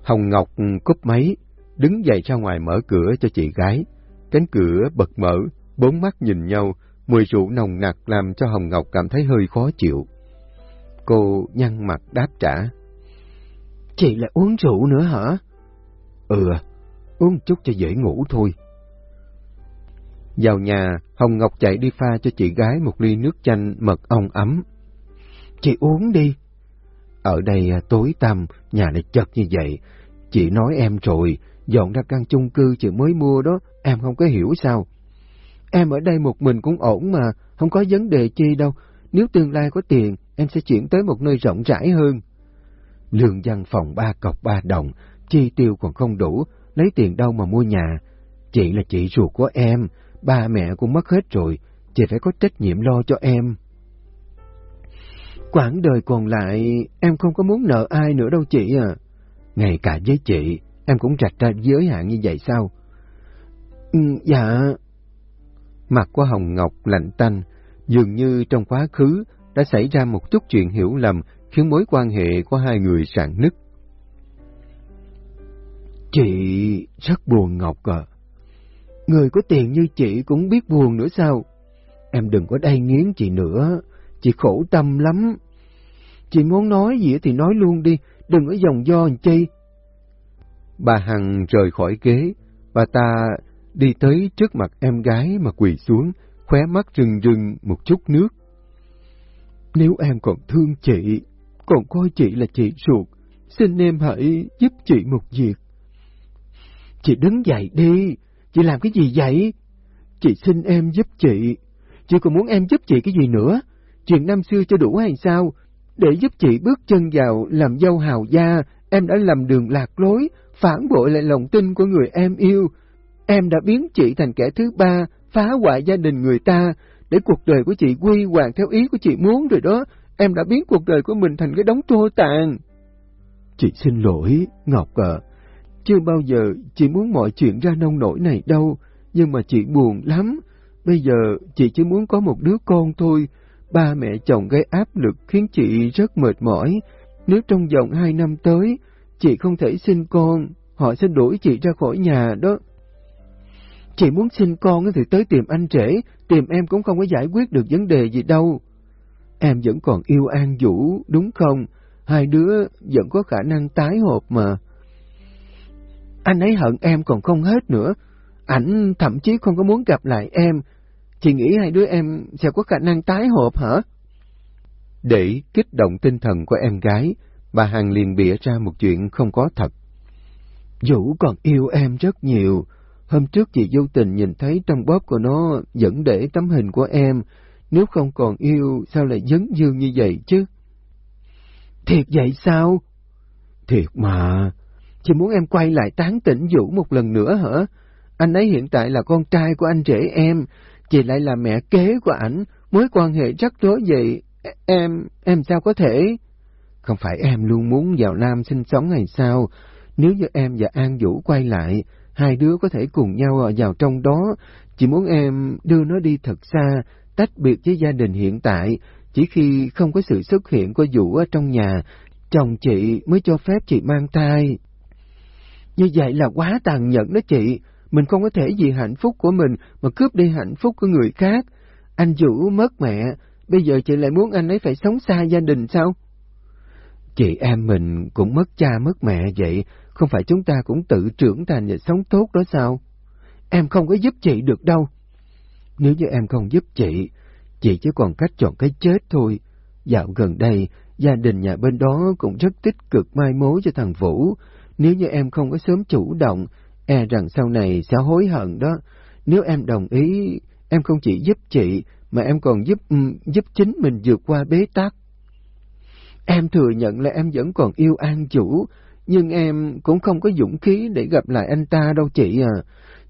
Hồng Ngọc cúp máy, đứng dậy ra ngoài mở cửa cho chị gái. Cánh cửa bật mở, bốn mắt nhìn nhau, mùi rượu nồng nặc làm cho Hồng Ngọc cảm thấy hơi khó chịu. Cô nhăn mặt đáp trả. Chị lại uống rượu nữa hả? Ừ, uống chút cho dễ ngủ thôi. Vào nhà, Hồng Ngọc chạy đi pha cho chị gái một ly nước chanh mật ong ấm. Chị uống đi. Ở đây à, tối tăm, nhà lại chật như vậy. Chị nói em rồi, dọn ra căn chung cư chị mới mua đó, em không có hiểu sao. Em ở đây một mình cũng ổn mà, không có vấn đề chi đâu. Nếu tương lai có tiền, em sẽ chuyển tới một nơi rộng rãi hơn. Lương văn phòng ba cọc ba đồng, chi tiêu còn không đủ, lấy tiền đâu mà mua nhà. Chị là chị ruột của em, ba mẹ cũng mất hết rồi, chị phải có trách nhiệm lo cho em. Quãng đời còn lại, em không có muốn nợ ai nữa đâu chị à. Ngay cả với chị, em cũng rạch ra giới hạn như vậy sao? Ừ, dạ. Mặt của Hồng Ngọc lạnh tanh, Dường như trong quá khứ đã xảy ra một chút chuyện hiểu lầm khiến mối quan hệ của hai người rạn nứt. Chị rất buồn Ngọc à. Người có tiền như chị cũng biết buồn nữa sao? Em đừng có đay nghiến chị nữa, chị khổ tâm lắm. Chị muốn nói gì thì nói luôn đi, đừng có dòng do làm chi. Bà Hằng rời khỏi ghế, bà ta đi tới trước mặt em gái mà quỳ xuống, khóe mắt rừng rừng một chút nước. Nếu em còn thương chị, còn coi chị là chị ruột, xin em hãy giúp chị một việc. Chị đứng dậy đi, chị làm cái gì vậy? Chị xin em giúp chị, chị còn muốn em giúp chị cái gì nữa? Chuyện năm xưa cho đủ hay sao? Để giúp chị bước chân vào làm dâu hào gia, em đã làm đường lạc lối, phản bội lại lòng tin của người em yêu. Em đã biến chị thành kẻ thứ ba, phá hoại gia đình người ta, để cuộc đời của chị quy hoàng theo ý của chị muốn rồi đó. Em đã biến cuộc đời của mình thành cái đống trô tàn. Chị xin lỗi, Ngọc ạ. Chưa bao giờ chị muốn mọi chuyện ra nông nổi này đâu, nhưng mà chị buồn lắm. Bây giờ chị chỉ muốn có một đứa con thôi. Ba mẹ chồng gây áp lực khiến chị rất mệt mỏi. Nếu trong vòng hai năm tới, chị không thể sinh con, họ sẽ đuổi chị ra khỏi nhà đó. Chị muốn sinh con thì tới tìm anh trễ, tìm em cũng không có giải quyết được vấn đề gì đâu. Em vẫn còn yêu An Vũ, đúng không? Hai đứa vẫn có khả năng tái hợp mà. Anh ấy hận em còn không hết nữa. Ảnh thậm chí không có muốn gặp lại em. Chị nghĩ hai đứa em sẽ có khả năng tái hợp hả? Để kích động tinh thần của em gái, bà Hằng liền bịa ra một chuyện không có thật. Vũ còn yêu em rất nhiều. Hôm trước chị vô tình nhìn thấy trong bóp của nó vẫn để tấm hình của em. Nếu không còn yêu, sao lại dấn dương như vậy chứ? Thiệt vậy sao? Thiệt mà. Chị muốn em quay lại tán tỉnh Vũ một lần nữa hả? Anh ấy hiện tại là con trai của anh rể em, chị lại là mẹ kế của ảnh, mối quan hệ rắc rối vậy, em, em sao có thể? Không phải em luôn muốn vào Nam sinh sống hay sao? Nếu như em và An Vũ quay lại, hai đứa có thể cùng nhau à, vào trong đó, chỉ muốn em đưa nó đi thật xa, tách biệt với gia đình hiện tại, chỉ khi không có sự xuất hiện của Vũ ở trong nhà, chồng chị mới cho phép chị mang thai. Như vậy là quá tàn nhẫn đó chị, mình không có thể vì hạnh phúc của mình mà cướp đi hạnh phúc của người khác. Anh Vũ mất mẹ, bây giờ chị lại muốn anh ấy phải sống xa gia đình sao? Chị em mình cũng mất cha mất mẹ vậy, không phải chúng ta cũng tự trưởng thành và sống tốt đó sao? Em không có giúp chị được đâu. Nếu như em không giúp chị, chị chỉ còn cách chọn cái chết thôi. Dạo gần đây, gia đình nhà bên đó cũng rất tích cực mai mối cho thằng Vũ. Nếu như em không có sớm chủ động, e rằng sau này sẽ hối hận đó. Nếu em đồng ý, em không chỉ giúp chị, mà em còn giúp giúp chính mình vượt qua bế tắc. Em thừa nhận là em vẫn còn yêu An Chủ, nhưng em cũng không có dũng khí để gặp lại anh ta đâu chị à.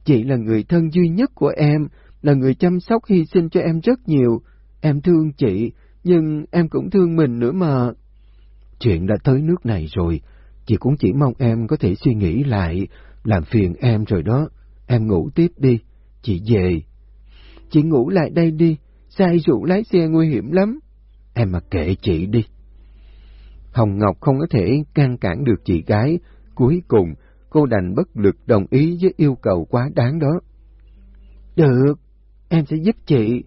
Chị là người thân duy nhất của em, là người chăm sóc hy sinh cho em rất nhiều. Em thương chị, nhưng em cũng thương mình nữa mà. Chuyện đã tới nước này rồi, chị cũng chỉ mong em có thể suy nghĩ lại, làm phiền em rồi đó. Em ngủ tiếp đi, chị về. Chị ngủ lại đây đi, sai rượu lái xe nguy hiểm lắm. Em mà kệ chị đi. Hồng Ngọc không có thể ngăn cản được chị gái, cuối cùng cô đành bất lực đồng ý với yêu cầu quá đáng đó. Được, em sẽ giúp chị,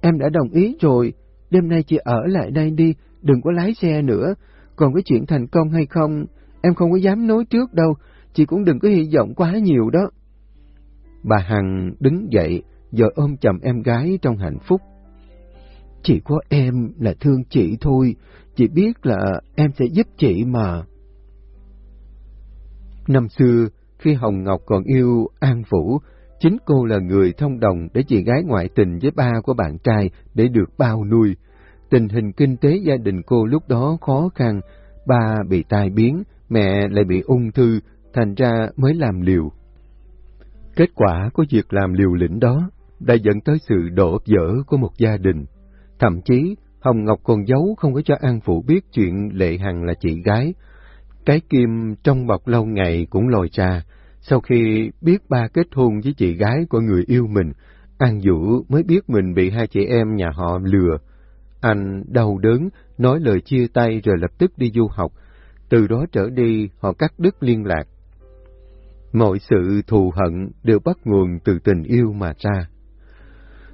em đã đồng ý rồi, đêm nay chị ở lại đây đi, đừng có lái xe nữa, còn cái chuyện thành công hay không, em không có dám nói trước đâu, chị cũng đừng có hy vọng quá nhiều đó. Bà Hằng đứng dậy, giờ ôm chầm em gái trong hạnh phúc. Chỉ có em là thương chị thôi, chị biết là em sẽ giúp chị mà. Năm xưa, khi Hồng Ngọc còn yêu An Vũ, chính cô là người thông đồng để chị gái ngoại tình với ba của bạn trai để được bao nuôi. Tình hình kinh tế gia đình cô lúc đó khó khăn, ba bị tai biến, mẹ lại bị ung thư, thành ra mới làm liều. Kết quả của việc làm liều lĩnh đó đã dẫn tới sự đổ vỡ của một gia đình. Thậm chí, Hồng Ngọc còn giấu không có cho An Phụ biết chuyện Lệ Hằng là chị gái. Cái kim trong bọc lâu ngày cũng lòi ra. Sau khi biết ba kết hôn với chị gái của người yêu mình, An Vũ mới biết mình bị hai chị em nhà họ lừa. Anh đau đớn, nói lời chia tay rồi lập tức đi du học. Từ đó trở đi, họ cắt đứt liên lạc. Mọi sự thù hận đều bắt nguồn từ tình yêu mà ra.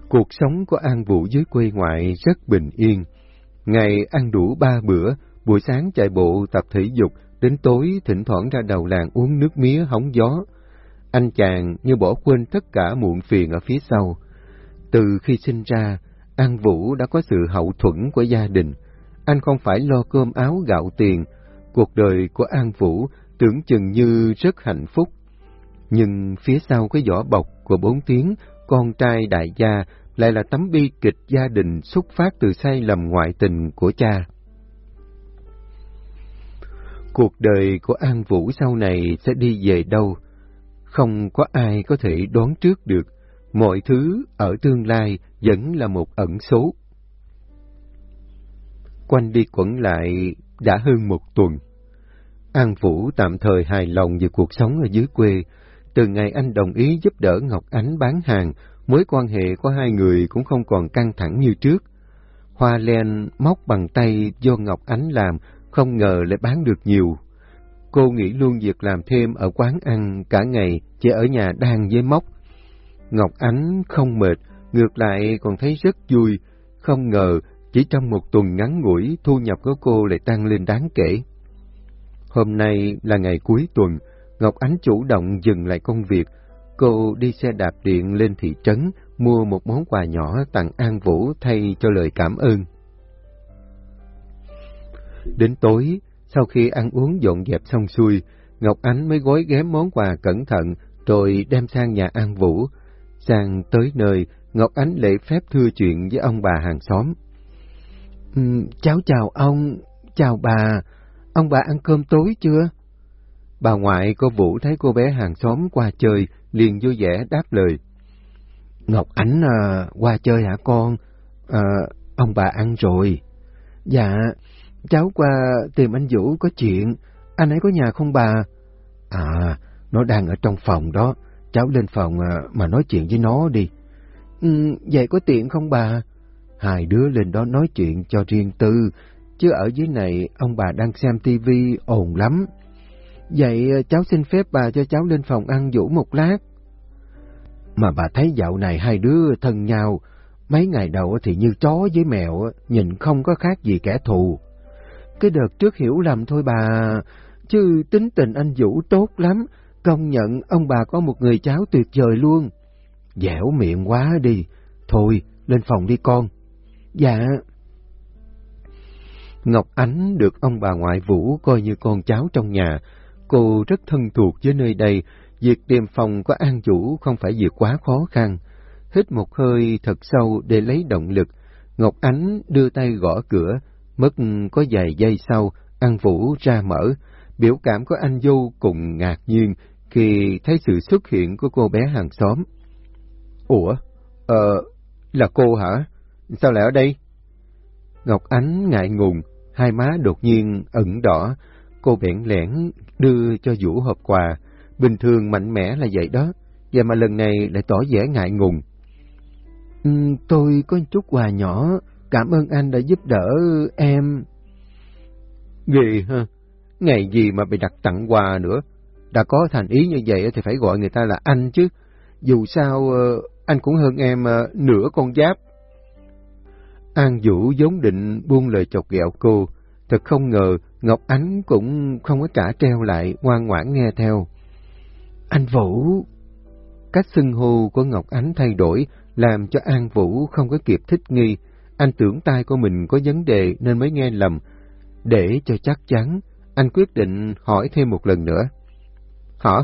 Cuộc sống của An Vũ dưới quê ngoại rất bình yên. Ngày ăn đủ ba bữa, buổi sáng chạy bộ tập thể dục, đến tối thỉnh thoảng ra đầu làng uống nước mía hóng gió. Anh chàng như bỏ quên tất cả muộn phiền ở phía sau. Từ khi sinh ra, An Vũ đã có sự hậu thuẫn của gia đình. Anh không phải lo cơm áo gạo tiền. Cuộc đời của An Vũ tưởng chừng như rất hạnh phúc. Nhưng phía sau cái vỏ bọc của bốn tiếng, con trai đại gia lại là tấm bi kịch gia đình xuất phát từ sai lầm ngoại tình của cha. Cuộc đời của An Vũ sau này sẽ đi về đâu? Không có ai có thể đoán trước được. Mọi thứ ở tương lai vẫn là một ẩn số. Quanh đi quẩn lại đã hơn một tuần. An Vũ tạm thời hài lòng về cuộc sống ở dưới quê. Từ ngày anh đồng ý giúp đỡ Ngọc Ánh bán hàng, mối quan hệ của hai người cũng không còn căng thẳng như trước. Hoa len móc bằng tay do Ngọc Ánh làm, không ngờ lại bán được nhiều. Cô nghĩ luôn việc làm thêm ở quán ăn cả ngày, chỉ ở nhà đang với móc. Ngọc Ánh không mệt, ngược lại còn thấy rất vui, không ngờ chỉ trong một tuần ngắn ngủi thu nhập của cô lại tăng lên đáng kể. Hôm nay là ngày cuối tuần, Ngọc Ánh chủ động dừng lại công việc, cô đi xe đạp điện lên thị trấn mua một món quà nhỏ tặng An Vũ thay cho lời cảm ơn. Đến tối, sau khi ăn uống dọn dẹp xong xuôi, Ngọc Ánh mới gói ghém món quà cẩn thận rồi đem sang nhà An Vũ. Sang tới nơi, Ngọc Ánh lễ phép thưa chuyện với ông bà hàng xóm. Cháu chào ông, chào bà, ông bà ăn cơm tối chưa? Bà ngoại cô Vũ thấy cô bé hàng xóm qua chơi, liền vui vẻ đáp lời. Ngọc Ánh à, qua chơi hả con? À, ông bà ăn rồi. Dạ, cháu qua tìm anh Vũ có chuyện, anh ấy có nhà không bà? À, nó đang ở trong phòng đó, cháu lên phòng à, mà nói chuyện với nó đi. Ừ, vậy có tiện không bà? Hai đứa lên đó nói chuyện cho riêng tư, chứ ở dưới này ông bà đang xem tivi ồn lắm. Vậy ờ, cháu xin phép bà cho cháu lên phòng ăn Vũ một lát. Mà bà thấy dạo này hai đứa thân nhau, mấy ngày đầu thì như chó với mèo, nhìn không có khác gì kẻ thù. Cái đợt trước hiểu lầm thôi bà, chứ tính tình anh Vũ tốt lắm, công nhận ông bà có một người cháu tuyệt vời luôn. Dẻo miệng quá đi, thôi lên phòng đi con. Dạ. Ngọc Ánh được ông bà ngoại Vũ coi như con cháu trong nhà, cô rất thân thuộc với nơi đây, việc tìm phòng có An chủ không phải việc quá khó khăn. Hít một hơi thật sâu để lấy động lực, Ngọc Ánh đưa tay gõ cửa, mất có vài giây sau, An Vũ ra mở, biểu cảm của anh vô cùng ngạc nhiên khi thấy sự xuất hiện của cô bé hàng xóm. Ủa? Ờ, là cô hả? Sao lại ở đây? Ngọc Ánh ngại ngùng, hai má đột nhiên ẩn đỏ, cô bẽn lẽn đưa cho Vũ hộp quà. Bình thường mạnh mẽ là vậy đó, vậy mà lần này lại tỏ vẻ ngại ngùng. Ừ, tôi có chút quà nhỏ, cảm ơn anh đã giúp đỡ em. Ghê ha, ngày gì mà bị đặt tặng quà nữa. Đã có thành ý như vậy thì phải gọi người ta là anh chứ. Dù sao, ờ, anh cũng hơn em ờ, nửa con giáp. An Vũ vốn định buông lời chọc ghẹo cô, thật không ngờ Ngọc Ánh cũng không có trả treo lại, ngoan ngoãn nghe theo. Anh Vũ! Cách xưng hô của Ngọc Ánh thay đổi, làm cho An Vũ không có kịp thích nghi. Anh tưởng tai của mình có vấn đề nên mới nghe lầm. Để cho chắc chắn, anh quyết định hỏi thêm một lần nữa. Hả?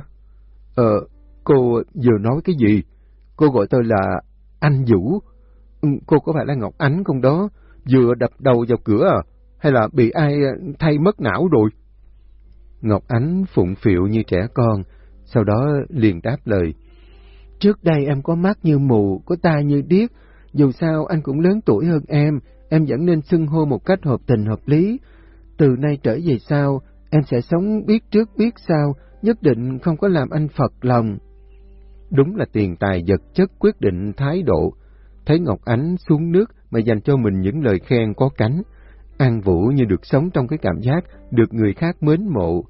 Ờ, cô vừa nói cái gì? Cô gọi tôi là anh Vũ. Ừ, cô có phải là Ngọc Ánh không đó? Vừa đập đầu vào cửa à? Hay là bị ai ờ, thay mất não rồi? Ngọc Ánh phụng phịu như trẻ con, sau đó liền đáp lời. Trước đây em có mắt như mù, có tai như điếc, dù sao anh cũng lớn tuổi hơn em, em vẫn nên xưng hô một cách hợp tình hợp lý. Từ nay trở về sau, em sẽ sống biết trước biết sau, nhất định không có làm anh phật lòng. Đúng là tiền tài vật chất quyết định thái độ. Thấy Ngọc Ánh xuống nước mà dành cho mình những lời khen có cánh. An Vũ như được sống trong cái cảm giác được người khác mến mộ.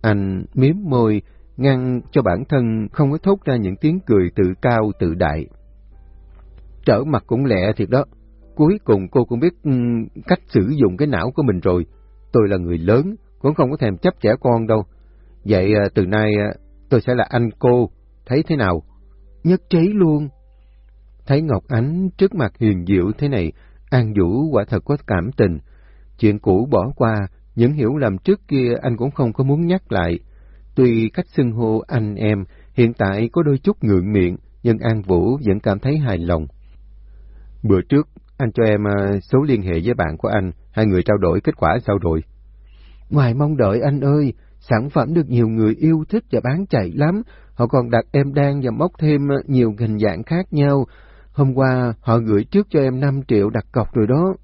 Anh miếm môi, ngăn cho bản thân không có thốt ra những tiếng cười tự cao tự đại. Trở mặt cũng lẹ thiệt đó. Cuối cùng cô cũng biết um, cách sử dụng cái não của mình rồi. Tôi là người lớn, cũng không có thèm chấp trẻ con đâu. Vậy à, từ nay à, tôi sẽ là anh cô, thấy thế nào? Nhất trí luôn. Thấy Ngọc Ánh trước mặt hiền diệu thế này, An Vũ quả thật có cảm tình. Chuyện cũ bỏ qua, những hiểu lầm trước kia anh cũng không có muốn nhắc lại. Tuy cách xưng hô anh em hiện tại có đôi chút ngượng miệng, nhưng An Vũ vẫn cảm thấy hài lòng. Bữa trước, anh cho em à, số liên hệ với bạn của anh, hai người trao đổi kết quả sao rồi? Ngoài mong đợi anh ơi, sản phẩm được nhiều người yêu thích và bán chạy lắm, họ còn đặt em đan và móc thêm nhiều hình dạng khác nhau. Hôm qua họ gửi trước cho em 5 triệu đặt cọc rồi đó.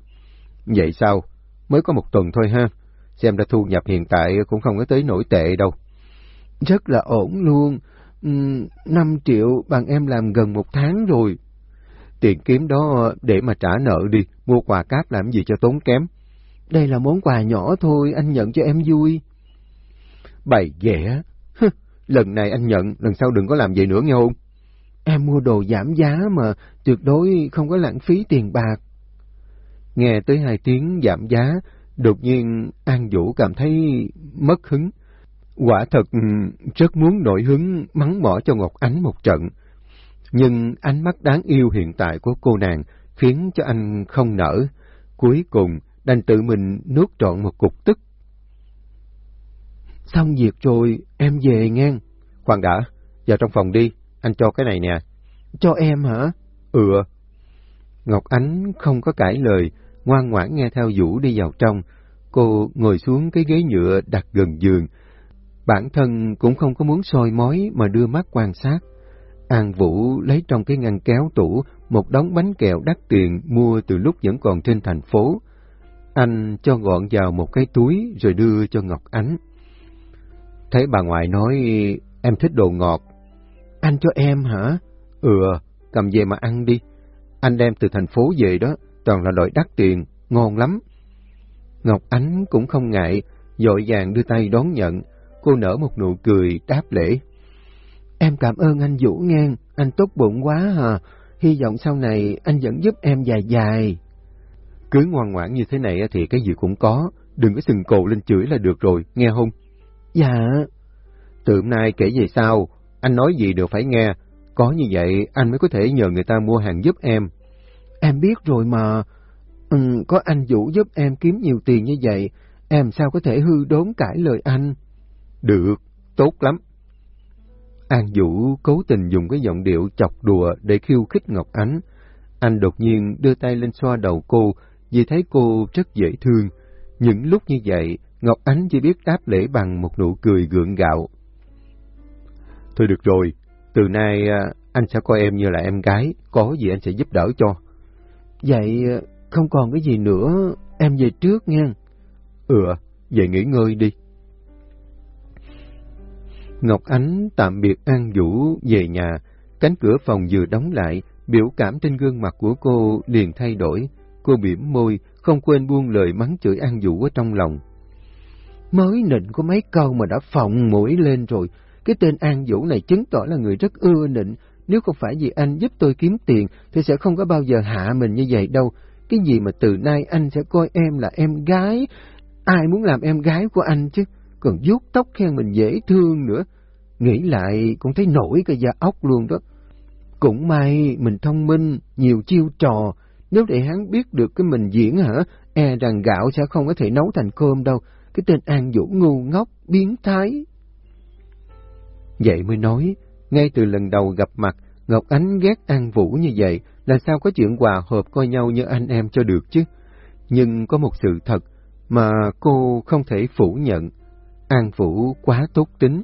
Vậy sao? Mới có một tuần thôi ha. Xem ra thu nhập hiện tại cũng không có tới nổi tệ đâu. Rất là ổn luôn. Ừ, uhm, 5 triệu bằng em làm gần một tháng rồi. Tiền kiếm đó để mà trả nợ đi, mua quà cáp làm gì cho tốn kém. Đây là món quà nhỏ thôi, anh nhận cho em vui. Bày vẽ. lần này anh nhận, lần sau đừng có làm vậy nữa nghe không? Em mua đồ giảm giá mà, tuyệt đối không có lãng phí tiền bạc. Nghe tới hai tiếng giảm giá, đột nhiên An Vũ cảm thấy mất hứng. Quả thật rất muốn nổi hứng mắng mỏ cho Ngọc Ánh một trận. Nhưng ánh mắt đáng yêu hiện tại của cô nàng khiến cho anh không nở. Cuối cùng, đành tự mình nuốt trọn một cục tức. Xong việc rồi, em về ngang. Khoan đã, vào trong phòng đi, anh cho cái này nè. Cho em hả? Ừ. Ngọc Ánh không có cãi lời, ngoan ngoãn nghe theo Vũ đi vào trong. Cô ngồi xuống cái ghế nhựa đặt gần giường. Bản thân cũng không có muốn soi mói mà đưa mắt quan sát. An Vũ lấy trong cái ngăn kéo tủ một đống bánh kẹo đắt tiền mua từ lúc vẫn còn trên thành phố. Anh cho gọn vào một cái túi rồi đưa cho Ngọc Ánh. Thấy bà ngoại nói em thích đồ ngọt. Anh cho em hả? Ừ, cầm về mà ăn đi. Anh đem từ thành phố về đó, toàn là loại đắt tiền, ngon lắm. Ngọc Ánh cũng không ngại, dội vàng đưa tay đón nhận. Cô nở một nụ cười đáp lễ. Em cảm ơn anh Vũ ngang, anh tốt bụng quá hả? Hy vọng sau này anh vẫn giúp em dài dài. Cứ ngoan ngoãn như thế này thì cái gì cũng có, đừng có sừng cồ lên chửi là được rồi, nghe không? Dạ. Từ hôm nay kể về sau, anh nói gì đều phải nghe, có như vậy anh mới có thể nhờ người ta mua hàng giúp em. Em biết rồi mà, ừ, có anh Vũ giúp em kiếm nhiều tiền như vậy, em sao có thể hư đốn cãi lời anh? Được, tốt lắm. An Vũ cố tình dùng cái giọng điệu chọc đùa để khiêu khích Ngọc Ánh. Anh đột nhiên đưa tay lên xoa đầu cô, vì thấy cô rất dễ thương. Những lúc như vậy, Ngọc Ánh chỉ biết đáp lễ bằng một nụ cười gượng gạo. Thôi được rồi, từ nay à, anh sẽ coi em như là em gái, có gì anh sẽ giúp đỡ cho. Vậy à, không còn cái gì nữa, em về trước nha. Ừ, về nghỉ ngơi đi. Ngọc Ánh tạm biệt An Vũ về nhà, cánh cửa phòng vừa đóng lại, biểu cảm trên gương mặt của cô liền thay đổi. Cô bỉm môi, không quên buông lời mắng chửi An Vũ ở trong lòng. Mới nịnh có mấy câu mà đã phọng mũi lên rồi, cái tên An Vũ này chứng tỏ là người rất ưa nịnh, nếu không phải vì anh giúp tôi kiếm tiền thì sẽ không có bao giờ hạ mình như vậy đâu. Cái gì mà từ nay anh sẽ coi em là em gái, ai muốn làm em gái của anh chứ, còn vuốt tóc khen mình dễ thương nữa. Nghĩ lại cũng thấy nổi cái da óc luôn đó. Cũng may mình thông minh, nhiều chiêu trò, nếu để hắn biết được cái mình diễn hả, e rằng gạo sẽ không có thể nấu thành cơm đâu. Cái tên An Vũ ngu ngốc, biến thái. Vậy mới nói, ngay từ lần đầu gặp mặt, Ngọc Ánh ghét An Vũ như vậy, là sao có chuyện hòa hợp coi nhau như anh em cho được chứ? Nhưng có một sự thật mà cô không thể phủ nhận. An Vũ quá tốt tính,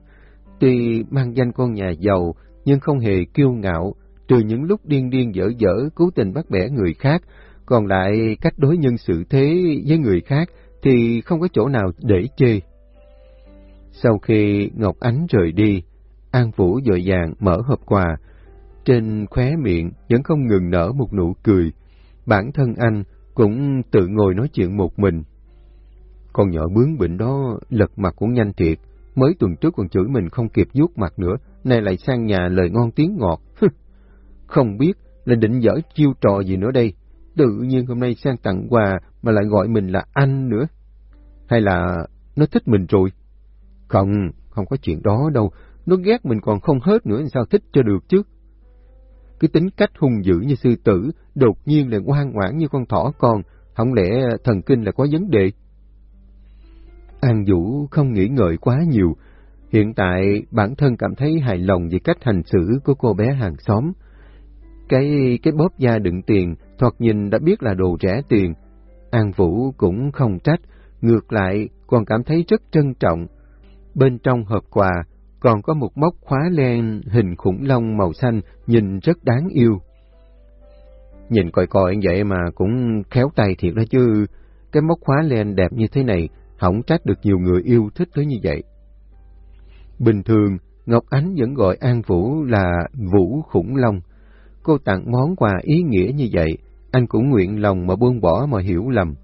tuy mang danh con nhà giàu nhưng không hề kiêu ngạo, trừ những lúc điên điên dở dở cố tình bắt bẻ người khác, còn lại cách đối nhân xử thế với người khác thì không có chỗ nào để chê. Sau khi Ngọc Ánh rời đi, An Vũ dội vàng mở hộp quà, trên khóe miệng vẫn không ngừng nở một nụ cười. Bản thân anh cũng tự ngồi nói chuyện một mình. Con nhỏ bướng bỉnh đó lật mặt cũng nhanh thiệt, mới tuần trước còn chửi mình không kịp vuốt mặt nữa, nay lại sang nhà lời ngon tiếng ngọt. không biết là định dở chiêu trò gì nữa đây, tự nhiên hôm nay sang tặng quà mà lại gọi mình là anh nữa. Hay là nó thích mình rồi? Không, không có chuyện đó đâu, nó ghét mình còn không hết nữa sao thích cho được chứ. Cái tính cách hung dữ như sư tử, đột nhiên lại ngoan ngoãn như con thỏ con, không lẽ thần kinh là có vấn đề? An Vũ không nghĩ ngợi quá nhiều. Hiện tại bản thân cảm thấy hài lòng về cách hành xử của cô bé hàng xóm. Cái cái bóp da đựng tiền, thoạt nhìn đã biết là đồ rẻ tiền. An Vũ cũng không trách, ngược lại còn cảm thấy rất trân trọng. Bên trong hộp quà còn có một móc khóa len hình khủng long màu xanh nhìn rất đáng yêu. Nhìn coi coi vậy mà cũng khéo tay thiệt đó chứ, cái móc khóa len đẹp như thế này hỏng trách được nhiều người yêu thích tới như vậy. Bình thường, Ngọc Ánh vẫn gọi An Vũ là Vũ Khủng Long. Cô tặng món quà ý nghĩa như vậy, anh cũng nguyện lòng mà buông bỏ mà hiểu lầm.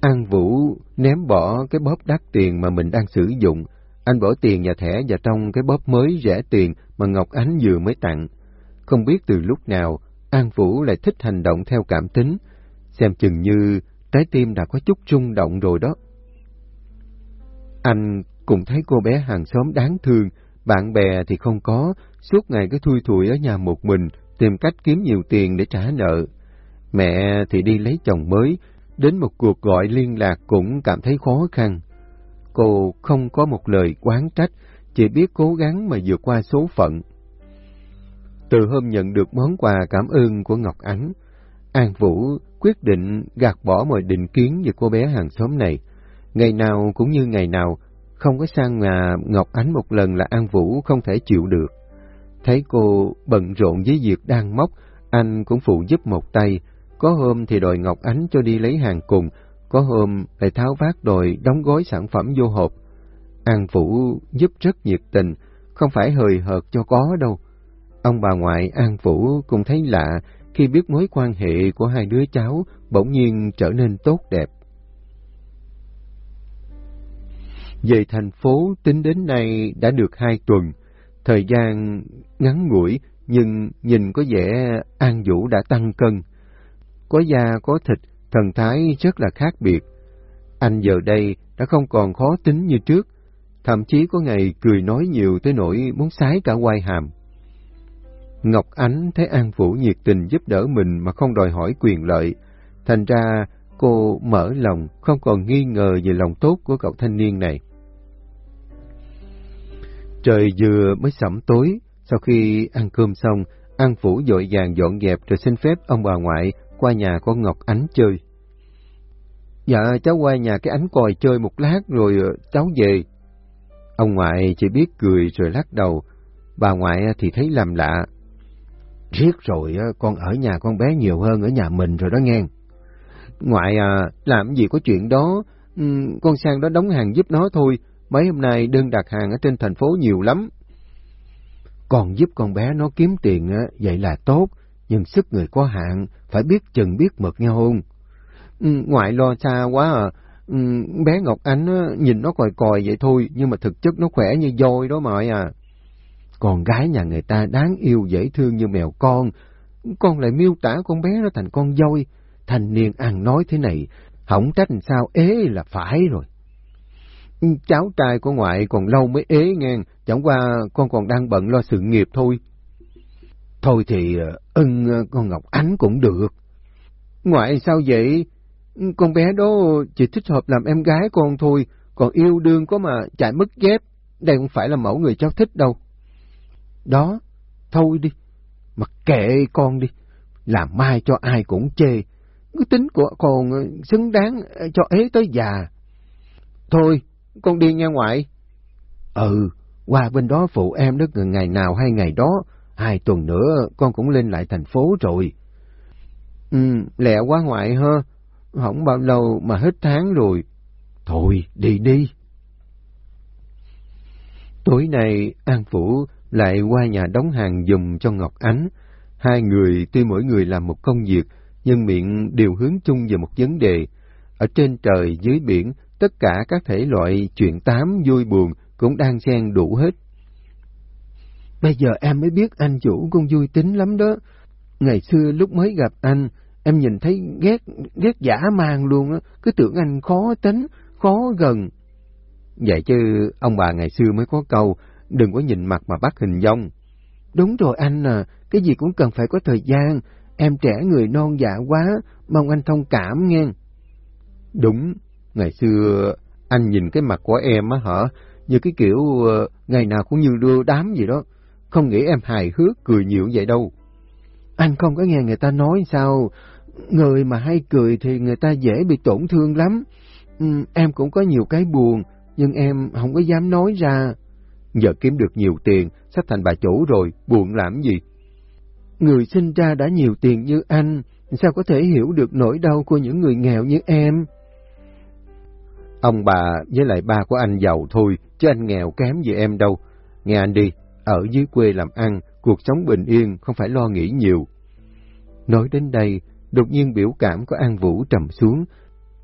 An Vũ ném bỏ cái bóp đắt tiền mà mình đang sử dụng, anh bỏ tiền và thẻ vào trong cái bóp mới rẻ tiền mà Ngọc Ánh vừa mới tặng. Không biết từ lúc nào, An Vũ lại thích hành động theo cảm tính, xem chừng như trái tim đã có chút rung động rồi đó. Anh cũng thấy cô bé hàng xóm đáng thương, bạn bè thì không có, suốt ngày cứ thui thủi ở nhà một mình, tìm cách kiếm nhiều tiền để trả nợ. Mẹ thì đi lấy chồng mới, đến một cuộc gọi liên lạc cũng cảm thấy khó khăn. Cô không có một lời quán trách, chỉ biết cố gắng mà vượt qua số phận. Từ hôm nhận được món quà cảm ơn của Ngọc Ánh, An Vũ quyết định gạt bỏ mọi định kiến về cô bé hàng xóm này. Ngày nào cũng như ngày nào, không có sang nhà Ngọc Ánh một lần là An Vũ không thể chịu được. Thấy cô bận rộn với việc đang móc, anh cũng phụ giúp một tay. Có hôm thì đòi Ngọc Ánh cho đi lấy hàng cùng, có hôm lại tháo vác đồi đóng gói sản phẩm vô hộp. An Vũ giúp rất nhiệt tình, không phải hời hợt cho có đâu. Ông bà ngoại An Vũ cũng thấy lạ khi biết mối quan hệ của hai đứa cháu bỗng nhiên trở nên tốt đẹp. Về thành phố tính đến nay đã được hai tuần, thời gian ngắn ngủi nhưng nhìn có vẻ An Vũ đã tăng cân. Có da có thịt, thần thái rất là khác biệt. Anh giờ đây đã không còn khó tính như trước, thậm chí có ngày cười nói nhiều tới nỗi muốn sái cả quai hàm. Ngọc Ánh thấy An Vũ nhiệt tình giúp đỡ mình mà không đòi hỏi quyền lợi, thành ra cô mở lòng, không còn nghi ngờ về lòng tốt của cậu thanh niên này. Trời vừa mới sẩm tối, sau khi ăn cơm xong, An Phủ dội vàng dọn dẹp rồi xin phép ông bà ngoại qua nhà con Ngọc Ánh chơi. Dạ, cháu qua nhà cái ánh còi chơi một lát rồi ờ, cháu về. Ông ngoại chỉ biết cười rồi lắc đầu, bà ngoại ờ, thì thấy làm lạ. Riết rồi ờ, con ở nhà con bé nhiều hơn ở nhà mình rồi đó nghe. Ngoại à, làm gì có chuyện đó, ừ, con sang đó đóng hàng giúp nó thôi, Mấy hôm nay đơn đặt hàng ở trên thành phố nhiều lắm. Còn giúp con bé nó kiếm tiền vậy là tốt, nhưng sức người có hạn, phải biết chừng biết mực nha hôn. Ừ, ngoại lo xa quá à, ừ, bé Ngọc Ánh nhìn nó còi còi vậy thôi, nhưng mà thực chất nó khỏe như voi đó mọi à. Con gái nhà người ta đáng yêu dễ thương như mèo con, con lại miêu tả con bé nó thành con voi, thành niên ăn nói thế này, hỏng trách sao ế là phải rồi. Ừ, cháu trai của ngoại còn lâu mới ế nghe chẳng qua con còn đang bận lo sự nghiệp thôi. Thôi thì ờ, ưng ờ, con Ngọc Ánh cũng được. Ngoại sao vậy? Con bé đó chỉ thích hợp làm em gái con thôi, còn yêu đương có mà chạy mất dép. Đây không phải là mẫu người cháu thích đâu. Đó, thôi đi, mặc kệ con đi, làm mai cho ai cũng chê. Cái tính của con ờ, xứng đáng cho ế tới già. Thôi, con đi nha ngoại. Ừ, qua bên đó phụ em đó ngày nào hay ngày đó, hai tuần nữa con cũng lên lại thành phố rồi. Ừ, lẹ quá ngoại ha, không bao lâu mà hết tháng rồi. Thôi, đi đi. Tối nay, An Phủ lại qua nhà đóng hàng dùm cho Ngọc Ánh. Hai người tuy mỗi người làm một công việc, nhưng miệng đều hướng chung về một vấn đề. Ở trên trời, dưới biển, tất cả các thể loại chuyện tám vui buồn cũng đang xen đủ hết. Bây giờ em mới biết anh chủ con vui tính lắm đó. Ngày xưa lúc mới gặp anh, em nhìn thấy ghét ghét giả mang luôn á, cứ tưởng anh khó tính, khó gần. Vậy chứ ông bà ngày xưa mới có câu, đừng có nhìn mặt mà bắt hình dong. Đúng rồi anh à, cái gì cũng cần phải có thời gian, em trẻ người non dạ quá, mong anh thông cảm nghe. Đúng, ngày xưa anh nhìn cái mặt của em á hả, như cái kiểu ờ, ngày nào cũng như đưa đám gì đó, không nghĩ em hài hước cười nhiều vậy đâu. Anh không có nghe người ta nói sao, người mà hay cười thì người ta dễ bị tổn thương lắm. Ừ, em cũng có nhiều cái buồn, nhưng em không có dám nói ra. Giờ kiếm được nhiều tiền, sắp thành bà chủ rồi, buồn làm gì? Người sinh ra đã nhiều tiền như anh, sao có thể hiểu được nỗi đau của những người nghèo như em? Ông bà với lại ba của anh giàu thôi, chứ anh nghèo kém gì em đâu. Nghe anh đi, ở dưới quê làm ăn, cuộc sống bình yên, không phải lo nghĩ nhiều. Nói đến đây, đột nhiên biểu cảm của An Vũ trầm xuống.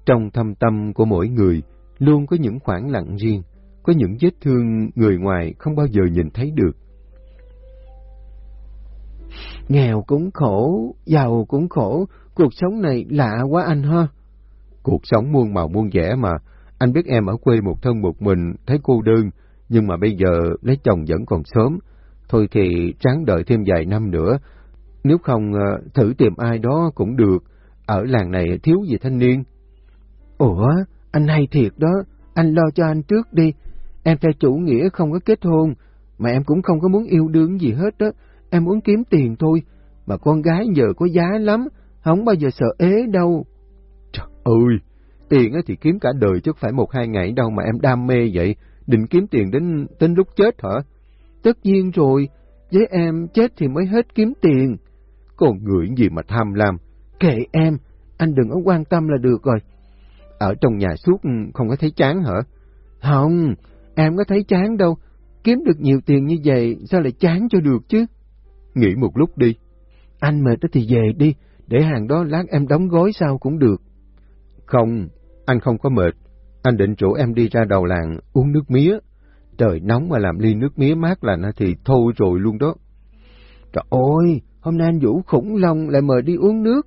Trong thâm tâm của mỗi người, luôn có những khoảng lặng riêng, có những vết thương người ngoài không bao giờ nhìn thấy được. Nghèo cũng khổ, giàu cũng khổ, cuộc sống này lạ quá anh ha. Cuộc sống muôn màu muôn vẻ mà, anh biết em ở quê một thân một mình, thấy cô đơn, nhưng mà bây giờ lấy chồng vẫn còn sớm. Thôi thì ráng đợi thêm vài năm nữa, nếu không ờ, thử tìm ai đó cũng được, ở làng này thiếu gì thanh niên. Ủa, anh hay thiệt đó, anh lo cho anh trước đi. Em theo chủ nghĩa không có kết hôn, mà em cũng không có muốn yêu đương gì hết đó. Em muốn kiếm tiền thôi, mà con gái giờ có giá lắm, không bao giờ sợ ế đâu. Trời ơi, tiền thì kiếm cả đời chứ phải một hai ngày đâu mà em đam mê vậy. Định kiếm tiền đến đến lúc chết hả? Tất nhiên rồi, với em chết thì mới hết kiếm tiền. Còn người gì mà tham lam? Kệ em, anh đừng có quan tâm là được rồi. Ở trong nhà suốt không có thấy chán hả? Không, em có thấy chán đâu. Kiếm được nhiều tiền như vậy, sao lại chán cho được chứ? Nghỉ một lúc đi. Anh mệt thì về đi, để hàng đó lát em đóng gói sao cũng được. Không, anh không có mệt. Anh định chỗ em đi ra đầu làng uống nước mía. Trời nóng mà làm ly nước mía mát lành thì thôi rồi luôn đó. Trời ơi, hôm nay anh Vũ khủng long lại mời đi uống nước.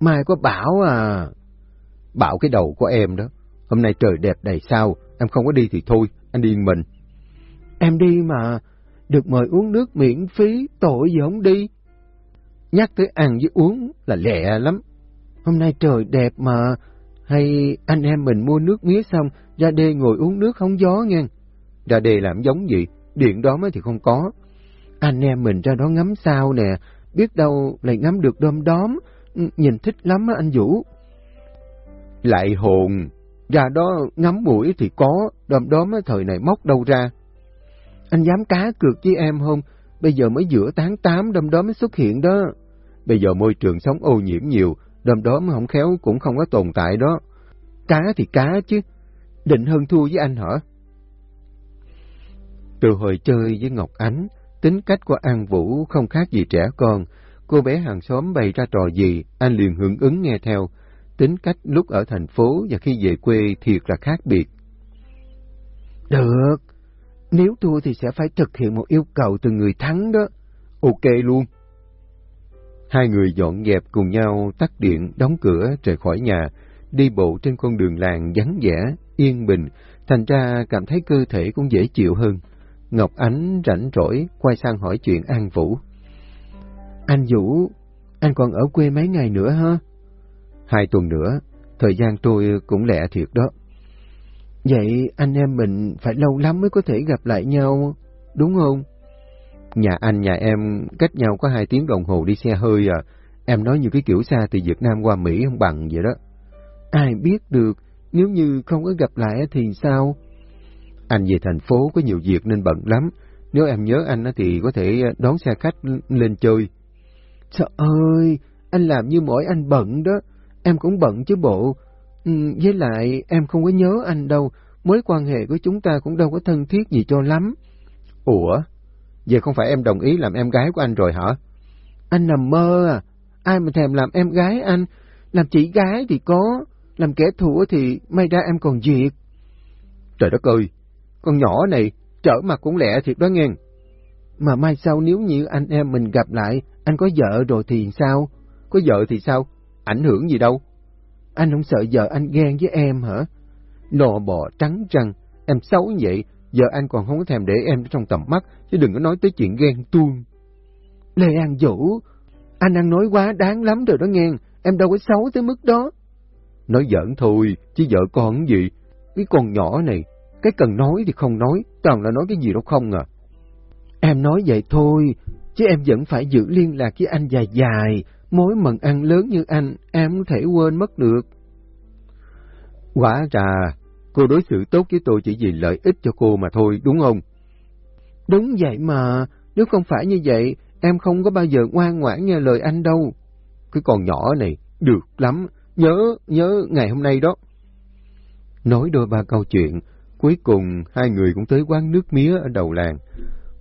Mai có bảo à. Bảo cái đầu của em đó. Hôm nay trời đẹp đầy sao, em không có đi thì thôi, anh đi mình. Em đi mà, được mời uống nước miễn phí, tội gì không đi. Nhắc tới ăn với uống là lẹ lắm. Hôm nay trời đẹp mà, hay anh em mình mua nước mía xong, ra đê ngồi uống nước không gió nghe. Ra đê làm giống gì, điện đó mới thì không có. Anh em mình ra đó ngắm sao nè, biết đâu lại ngắm được đom đóm, nhìn thích lắm á anh Vũ. Lại hồn, ra đó ngắm mũi thì có, đom đóm thời này móc đâu ra. Anh dám cá cược với em không? Bây giờ mới giữa tháng 8 đom đóm mới xuất hiện đó. Bây giờ môi trường sống ô nhiễm nhiều, đom đóm không khéo cũng không có tồn tại đó. Cá thì cá chứ, định hơn thua với anh hả? Từ hồi chơi với Ngọc Ánh, tính cách của An Vũ không khác gì trẻ con. Cô bé hàng xóm bày ra trò gì, anh liền hưởng ứng nghe theo. Tính cách lúc ở thành phố và khi về quê thiệt là khác biệt. Được, nếu thua thì sẽ phải thực hiện một yêu cầu từ người thắng đó. Ok luôn. Hai người dọn dẹp cùng nhau tắt điện, đóng cửa, rời khỏi nhà, đi bộ trên con đường làng vắng vẻ, yên bình, thành ra cảm thấy cơ thể cũng dễ chịu hơn. Ngọc Ánh rảnh rỗi, quay sang hỏi chuyện An Vũ. Anh Vũ, anh còn ở quê mấy ngày nữa hả? Hai tuần nữa, thời gian tôi cũng lẹ thiệt đó. Vậy anh em mình phải lâu lắm mới có thể gặp lại nhau, đúng không? Nhà anh nhà em cách nhau có hai tiếng đồng hồ đi xe hơi à. Em nói như cái kiểu xa từ Việt Nam qua Mỹ không bằng vậy đó. Ai biết được, nếu như không có gặp lại thì sao? Anh về thành phố có nhiều việc nên bận lắm. Nếu em nhớ anh thì có thể đón xe khách lên chơi. Trời ơi, anh làm như mỗi anh bận đó. Em cũng bận chứ bộ. Ừ, với lại em không có nhớ anh đâu. Mối quan hệ của chúng ta cũng đâu có thân thiết gì cho lắm. Ủa? Vậy không phải em đồng ý làm em gái của anh rồi hả? Anh nằm mơ à? Ai mà thèm làm em gái anh? Làm chị gái thì có, làm kẻ thù thì may ra em còn diệt. Trời đất ơi, con nhỏ này trở mặt cũng lẹ thiệt đó nghe. Mà mai sau nếu như anh em mình gặp lại, anh có vợ rồi thì sao? Có vợ thì sao? Ảnh hưởng gì đâu? Anh không sợ vợ anh ghen với em hả? Lò bò trắng trăng, em xấu vậy, giờ anh còn không có thèm để em trong tầm mắt, chứ đừng có nói tới chuyện ghen tuông. Lê An Vũ, anh đang nói quá đáng lắm rồi đó nghe, em đâu có xấu tới mức đó. Nói giỡn thôi, chứ vợ con gì? Cái con nhỏ này, cái cần nói thì không nói, toàn là nói cái gì đâu không à. Em nói vậy thôi, chứ em vẫn phải giữ liên lạc với anh dài dài, mối mần ăn lớn như anh, em không thể quên mất được. Quả trà, cô đối xử tốt với tôi chỉ vì lợi ích cho cô mà thôi, đúng không? Đúng vậy mà, nếu không phải như vậy, em không có bao giờ ngoan ngoãn nghe lời anh đâu. Cái con nhỏ này, được lắm, nhớ, nhớ ngày hôm nay đó. Nói đôi ba câu chuyện, cuối cùng hai người cũng tới quán nước mía ở đầu làng.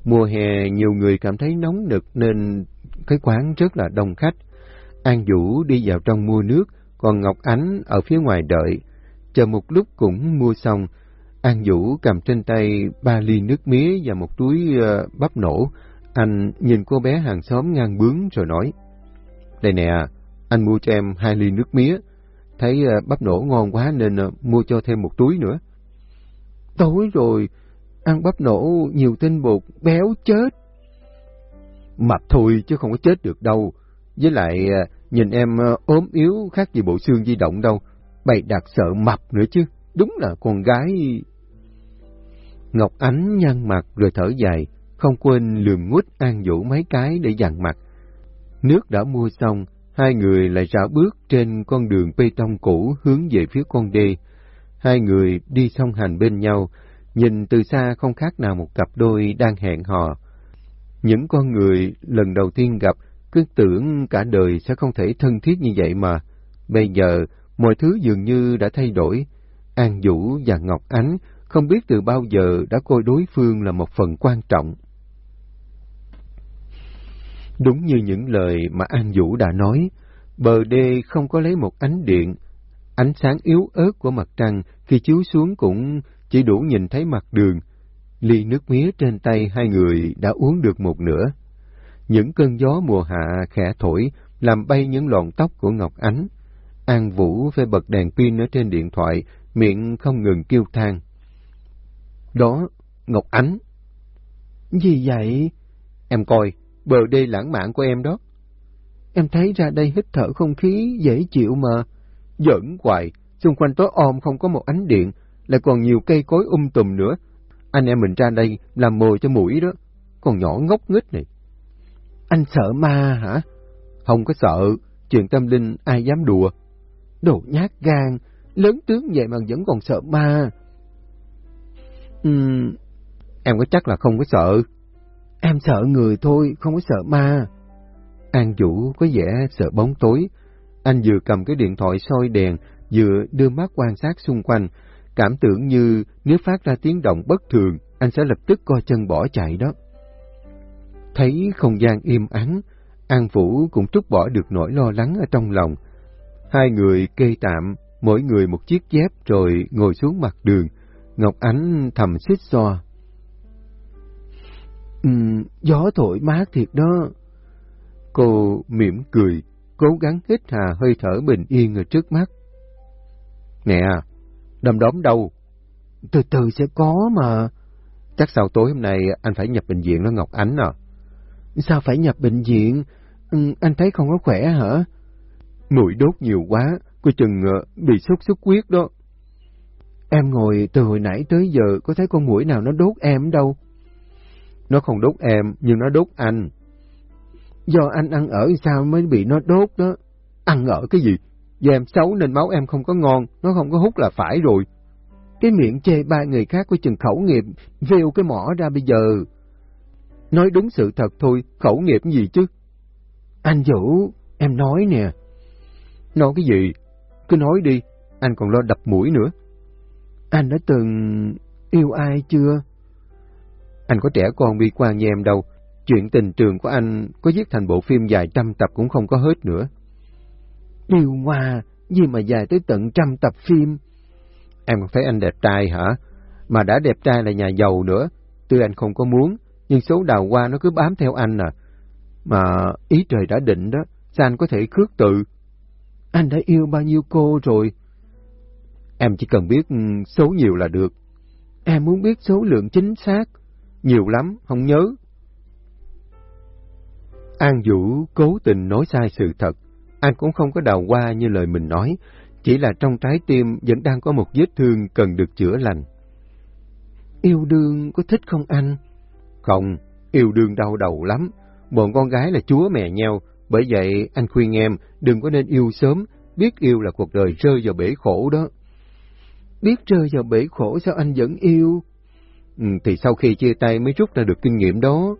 Mùa hè nhiều người cảm thấy nóng nực nên cái quán rất là đông khách. An Vũ đi vào trong mua nước, còn Ngọc Ánh ở phía ngoài đợi. Chờ một lúc cũng mua xong, An Vũ cầm trên tay ba ly nước mía và một túi ờ, bắp nổ. Anh nhìn cô bé hàng xóm ngang bướng rồi nói, Đây nè, anh mua cho em hai ly nước mía. Thấy ờ, bắp nổ ngon quá nên ờ, mua cho thêm một túi nữa. Tối rồi, ăn bắp nổ nhiều tinh bột, béo chết. Mập thôi chứ không có chết được đâu. Với lại, nhìn em ốm yếu khác gì bộ xương di động đâu. Bày đặt sợ mập nữa chứ. Đúng là con gái... Ngọc Ánh nhăn mặt rồi thở dài, không quên lườm ngút An Vũ mấy cái để dặn mặt. Nước đã mua xong, hai người lại rảo bước trên con đường bê tông cũ hướng về phía con đê. Hai người đi song hành bên nhau, nhìn từ xa không khác nào một cặp đôi đang hẹn hò. Những con người lần đầu tiên gặp cứ tưởng cả đời sẽ không thể thân thiết như vậy mà. Bây giờ, mọi thứ dường như đã thay đổi. An Vũ và Ngọc Ánh không biết từ bao giờ đã coi đối phương là một phần quan trọng. Đúng như những lời mà An Vũ đã nói, bờ đê không có lấy một ánh điện. Ánh sáng yếu ớt của mặt trăng khi chiếu xuống cũng chỉ đủ nhìn thấy mặt đường. Ly nước mía trên tay hai người đã uống được một nửa. Những cơn gió mùa hạ khẽ thổi, làm bay những lọn tóc của Ngọc Ánh. An Vũ phải bật đèn pin ở trên điện thoại, miệng không ngừng kêu than. Đó, Ngọc Ánh. Gì vậy? Em coi, bờ đê lãng mạn của em đó. Em thấy ra đây hít thở không khí dễ chịu mà. Giỡn hoài, xung quanh tối om không có một ánh điện, lại còn nhiều cây cối um tùm nữa. Anh em mình ra đây làm mồi cho mũi đó, còn nhỏ ngốc nghếch này. Anh sợ ma hả? Không có sợ, chuyện tâm linh ai dám đùa. Đồ nhát gan, lớn tướng vậy mà vẫn còn sợ ma. Uhm, em có chắc là không có sợ? Em sợ người thôi, không có sợ ma. An Vũ có vẻ sợ bóng tối. Anh vừa cầm cái điện thoại soi đèn, vừa đưa mắt quan sát xung quanh, cảm tưởng như nếu phát ra tiếng động bất thường, anh sẽ lập tức co chân bỏ chạy đó. Thấy không gian im ắng, An Vũ cũng trút bỏ được nỗi lo lắng ở trong lòng. Hai người kê tạm, mỗi người một chiếc dép rồi ngồi xuống mặt đường. Ngọc Ánh thầm xích xoa. Ừ, gió thổi mát thiệt đó. Cô mỉm cười, cố gắng hít hà hơi thở bình yên ở trước mắt. Nè, đâm đóm đâu? Từ từ sẽ có mà. Chắc sau tối hôm nay anh phải nhập bệnh viện đó Ngọc Ánh à? Sao phải nhập bệnh viện? Ừ, anh thấy không có khỏe hả? Mũi đốt nhiều quá, coi chừng ờ, bị sốt xuất huyết đó. Em ngồi từ hồi nãy tới giờ có thấy con mũi nào nó đốt em đâu. Nó không đốt em, nhưng nó đốt anh. Do anh ăn ở sao mới bị nó đốt đó. Ăn ở cái gì? Do em xấu nên máu em không có ngon, nó không có hút là phải rồi. Cái miệng chê ba người khác của chừng khẩu nghiệp, vêu cái mỏ ra bây giờ. Nói đúng sự thật thôi, khẩu nghiệp gì chứ? Anh Vũ, em nói nè. Nói cái gì? Cứ nói đi, anh còn lo đập mũi nữa. Anh đã từng yêu ai chưa? Anh có trẻ con bi quan như em đâu. Chuyện tình trường của anh có viết thành bộ phim dài trăm tập cũng không có hết nữa. Điều hòa, gì mà dài tới tận trăm tập phim. Em còn thấy anh đẹp trai hả? Mà đã đẹp trai là nhà giàu nữa. Tuy anh không có muốn, nhưng số đào hoa nó cứ bám theo anh à. Mà ý trời đã định đó, sao anh có thể khước từ? Anh đã yêu bao nhiêu cô rồi? Em chỉ cần biết số nhiều là được. Em muốn biết số lượng chính xác. Nhiều lắm, không nhớ. An Vũ cố tình nói sai sự thật. Anh cũng không có đào hoa như lời mình nói, chỉ là trong trái tim vẫn đang có một vết thương cần được chữa lành. Yêu đương có thích không anh? Không, yêu đương đau đầu lắm. Bọn con gái là chúa mẹ nhau, bởi vậy anh khuyên em đừng có nên yêu sớm, biết yêu là cuộc đời rơi vào bể khổ đó. Biết rơi vào bể khổ sao anh vẫn yêu? Ừ, thì sau khi chia tay mới rút ra được kinh nghiệm đó.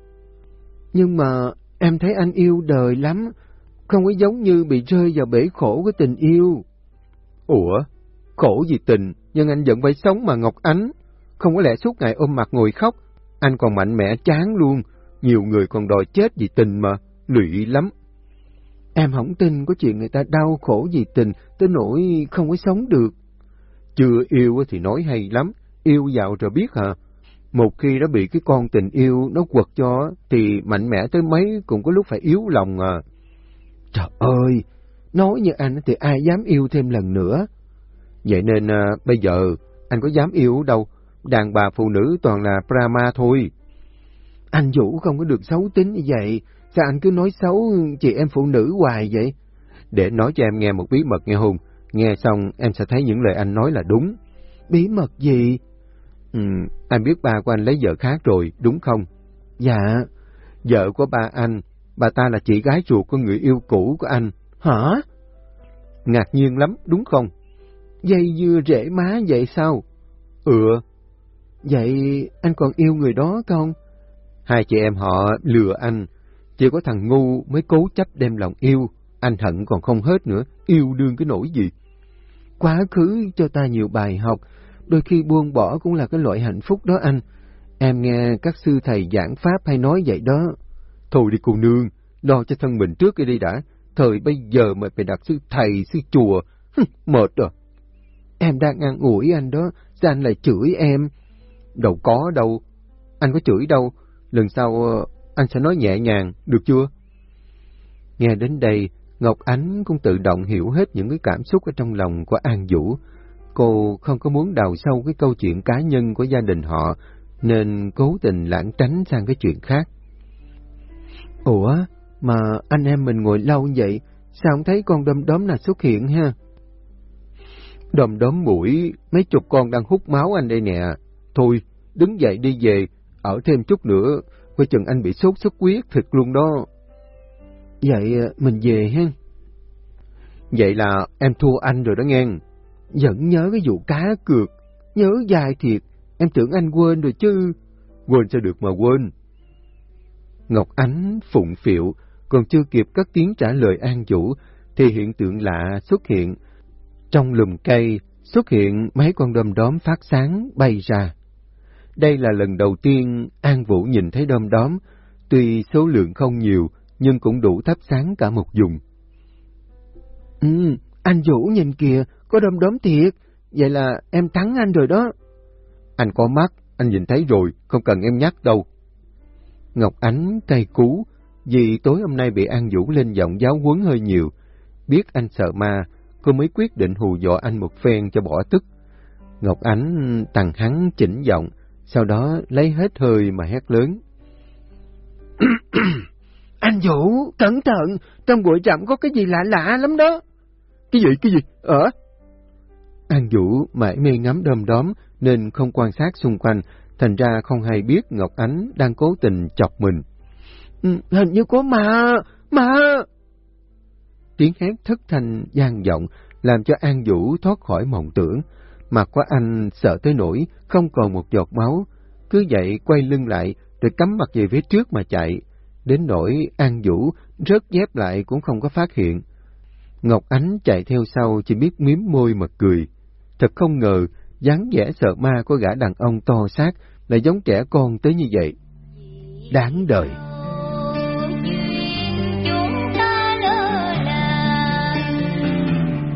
Nhưng mà em thấy anh yêu đời lắm, không có giống như bị rơi vào bể khổ của tình yêu. Ủa? Khổ gì tình, nhưng anh vẫn phải sống mà Ngọc Ánh. Không có lẽ suốt ngày ôm mặt ngồi khóc, anh còn mạnh mẽ chán luôn. Nhiều người còn đòi chết vì tình mà, lụy lắm. Em không tin có chuyện người ta đau khổ vì tình, tới nỗi không có sống được. Chưa yêu thì nói hay lắm, yêu vào rồi biết hả? Một khi đã bị cái con tình yêu nó quật cho, thì mạnh mẽ tới mấy cũng có lúc phải yếu lòng à. Trời ơi, nói như anh thì ai dám yêu thêm lần nữa. Vậy nên à, bây giờ anh có dám yêu đâu, đàn bà phụ nữ toàn là Brahma thôi. Anh Vũ không có được xấu tính như vậy, sao anh cứ nói xấu chị em phụ nữ hoài vậy? Để nói cho em nghe một bí mật nghe Hùng, nghe xong em sẽ thấy những lời anh nói là đúng. Bí mật gì? Ừ, anh biết ba của anh lấy vợ khác rồi, đúng không? Dạ. Vợ của ba anh, bà ta là chị gái ruột của người yêu cũ của anh. Hả? Ngạc nhiên lắm, đúng không? Dây dưa rễ má vậy sao? Ừ. Vậy anh còn yêu người đó không? Hai chị em họ lừa anh, chỉ có thằng ngu mới cố chấp đem lòng yêu, anh hận còn không hết nữa, yêu đương cái nỗi gì. Quá khứ cho ta nhiều bài học, đôi khi buông bỏ cũng là cái loại hạnh phúc đó anh. Em nghe các sư thầy giảng pháp hay nói vậy đó. Thôi đi cô nương, lo cho thân mình trước cái đi đã. Thời bây giờ mà phải đặt sư thầy, sư chùa, mệt rồi. Em đang ăn ủi anh đó, sao anh lại chửi em? Đâu có đâu, anh có chửi đâu, lần sau ờ, anh sẽ nói nhẹ nhàng, được chưa? Nghe đến đây, Ngọc Ánh cũng tự động hiểu hết những cái cảm xúc ở trong lòng của An Vũ. Cô không có muốn đào sâu cái câu chuyện cá nhân của gia đình họ, nên cố tình lãng tránh sang cái chuyện khác. Ủa, mà anh em mình ngồi lâu vậy, sao không thấy con đom đóm nào xuất hiện ha? Đom đóm mũi, mấy chục con đang hút máu anh đây nè. Thôi, đứng dậy đi về, ở thêm chút nữa, coi chừng anh bị sốt xuất huyết thịt luôn đó. Vậy mình về ha. Vậy là em thua anh rồi đó nghe. Vẫn nhớ cái vụ cá cược, nhớ dài thiệt, em tưởng anh quên rồi chứ. Quên sao được mà quên. Ngọc Ánh phụng phịu, còn chưa kịp cất tiếng trả lời An Vũ, thì hiện tượng lạ xuất hiện. Trong lùm cây xuất hiện mấy con đom đóm phát sáng bay ra. Đây là lần đầu tiên An Vũ nhìn thấy đom đóm, tuy số lượng không nhiều, nhưng cũng đủ thắp sáng cả một vùng. Ừ, anh Vũ nhìn kìa, có đom đóm thiệt, vậy là em thắng anh rồi đó. Anh có mắt, anh nhìn thấy rồi, không cần em nhắc đâu. Ngọc Ánh cay cú, vì tối hôm nay bị An Vũ lên giọng giáo huấn hơi nhiều. Biết anh sợ ma, cô mới quyết định hù dọa anh một phen cho bỏ tức. Ngọc Ánh tằng hắn chỉnh giọng, sau đó lấy hết hơi mà hét lớn. anh Vũ, cẩn thận, trong bụi rậm có cái gì lạ lạ lắm đó. Cái gì, cái gì? Ở? An Vũ mãi mê ngắm đom đóm nên không quan sát xung quanh, thành ra không hay biết Ngọc Ánh đang cố tình chọc mình. Ừ, hình như có ma, ma! Tiếng hét thất thanh gian vọng làm cho An Vũ thoát khỏi mộng tưởng. Mặt của anh sợ tới nỗi không còn một giọt máu, cứ vậy quay lưng lại rồi cắm mặt về phía trước mà chạy. Đến nỗi An Vũ rớt dép lại cũng không có phát hiện. Ngọc Ánh chạy theo sau chỉ biết miếm môi mà cười. Thật không ngờ, dáng vẻ sợ ma của gã đàn ông to xác lại giống trẻ con tới như vậy. Đáng đời.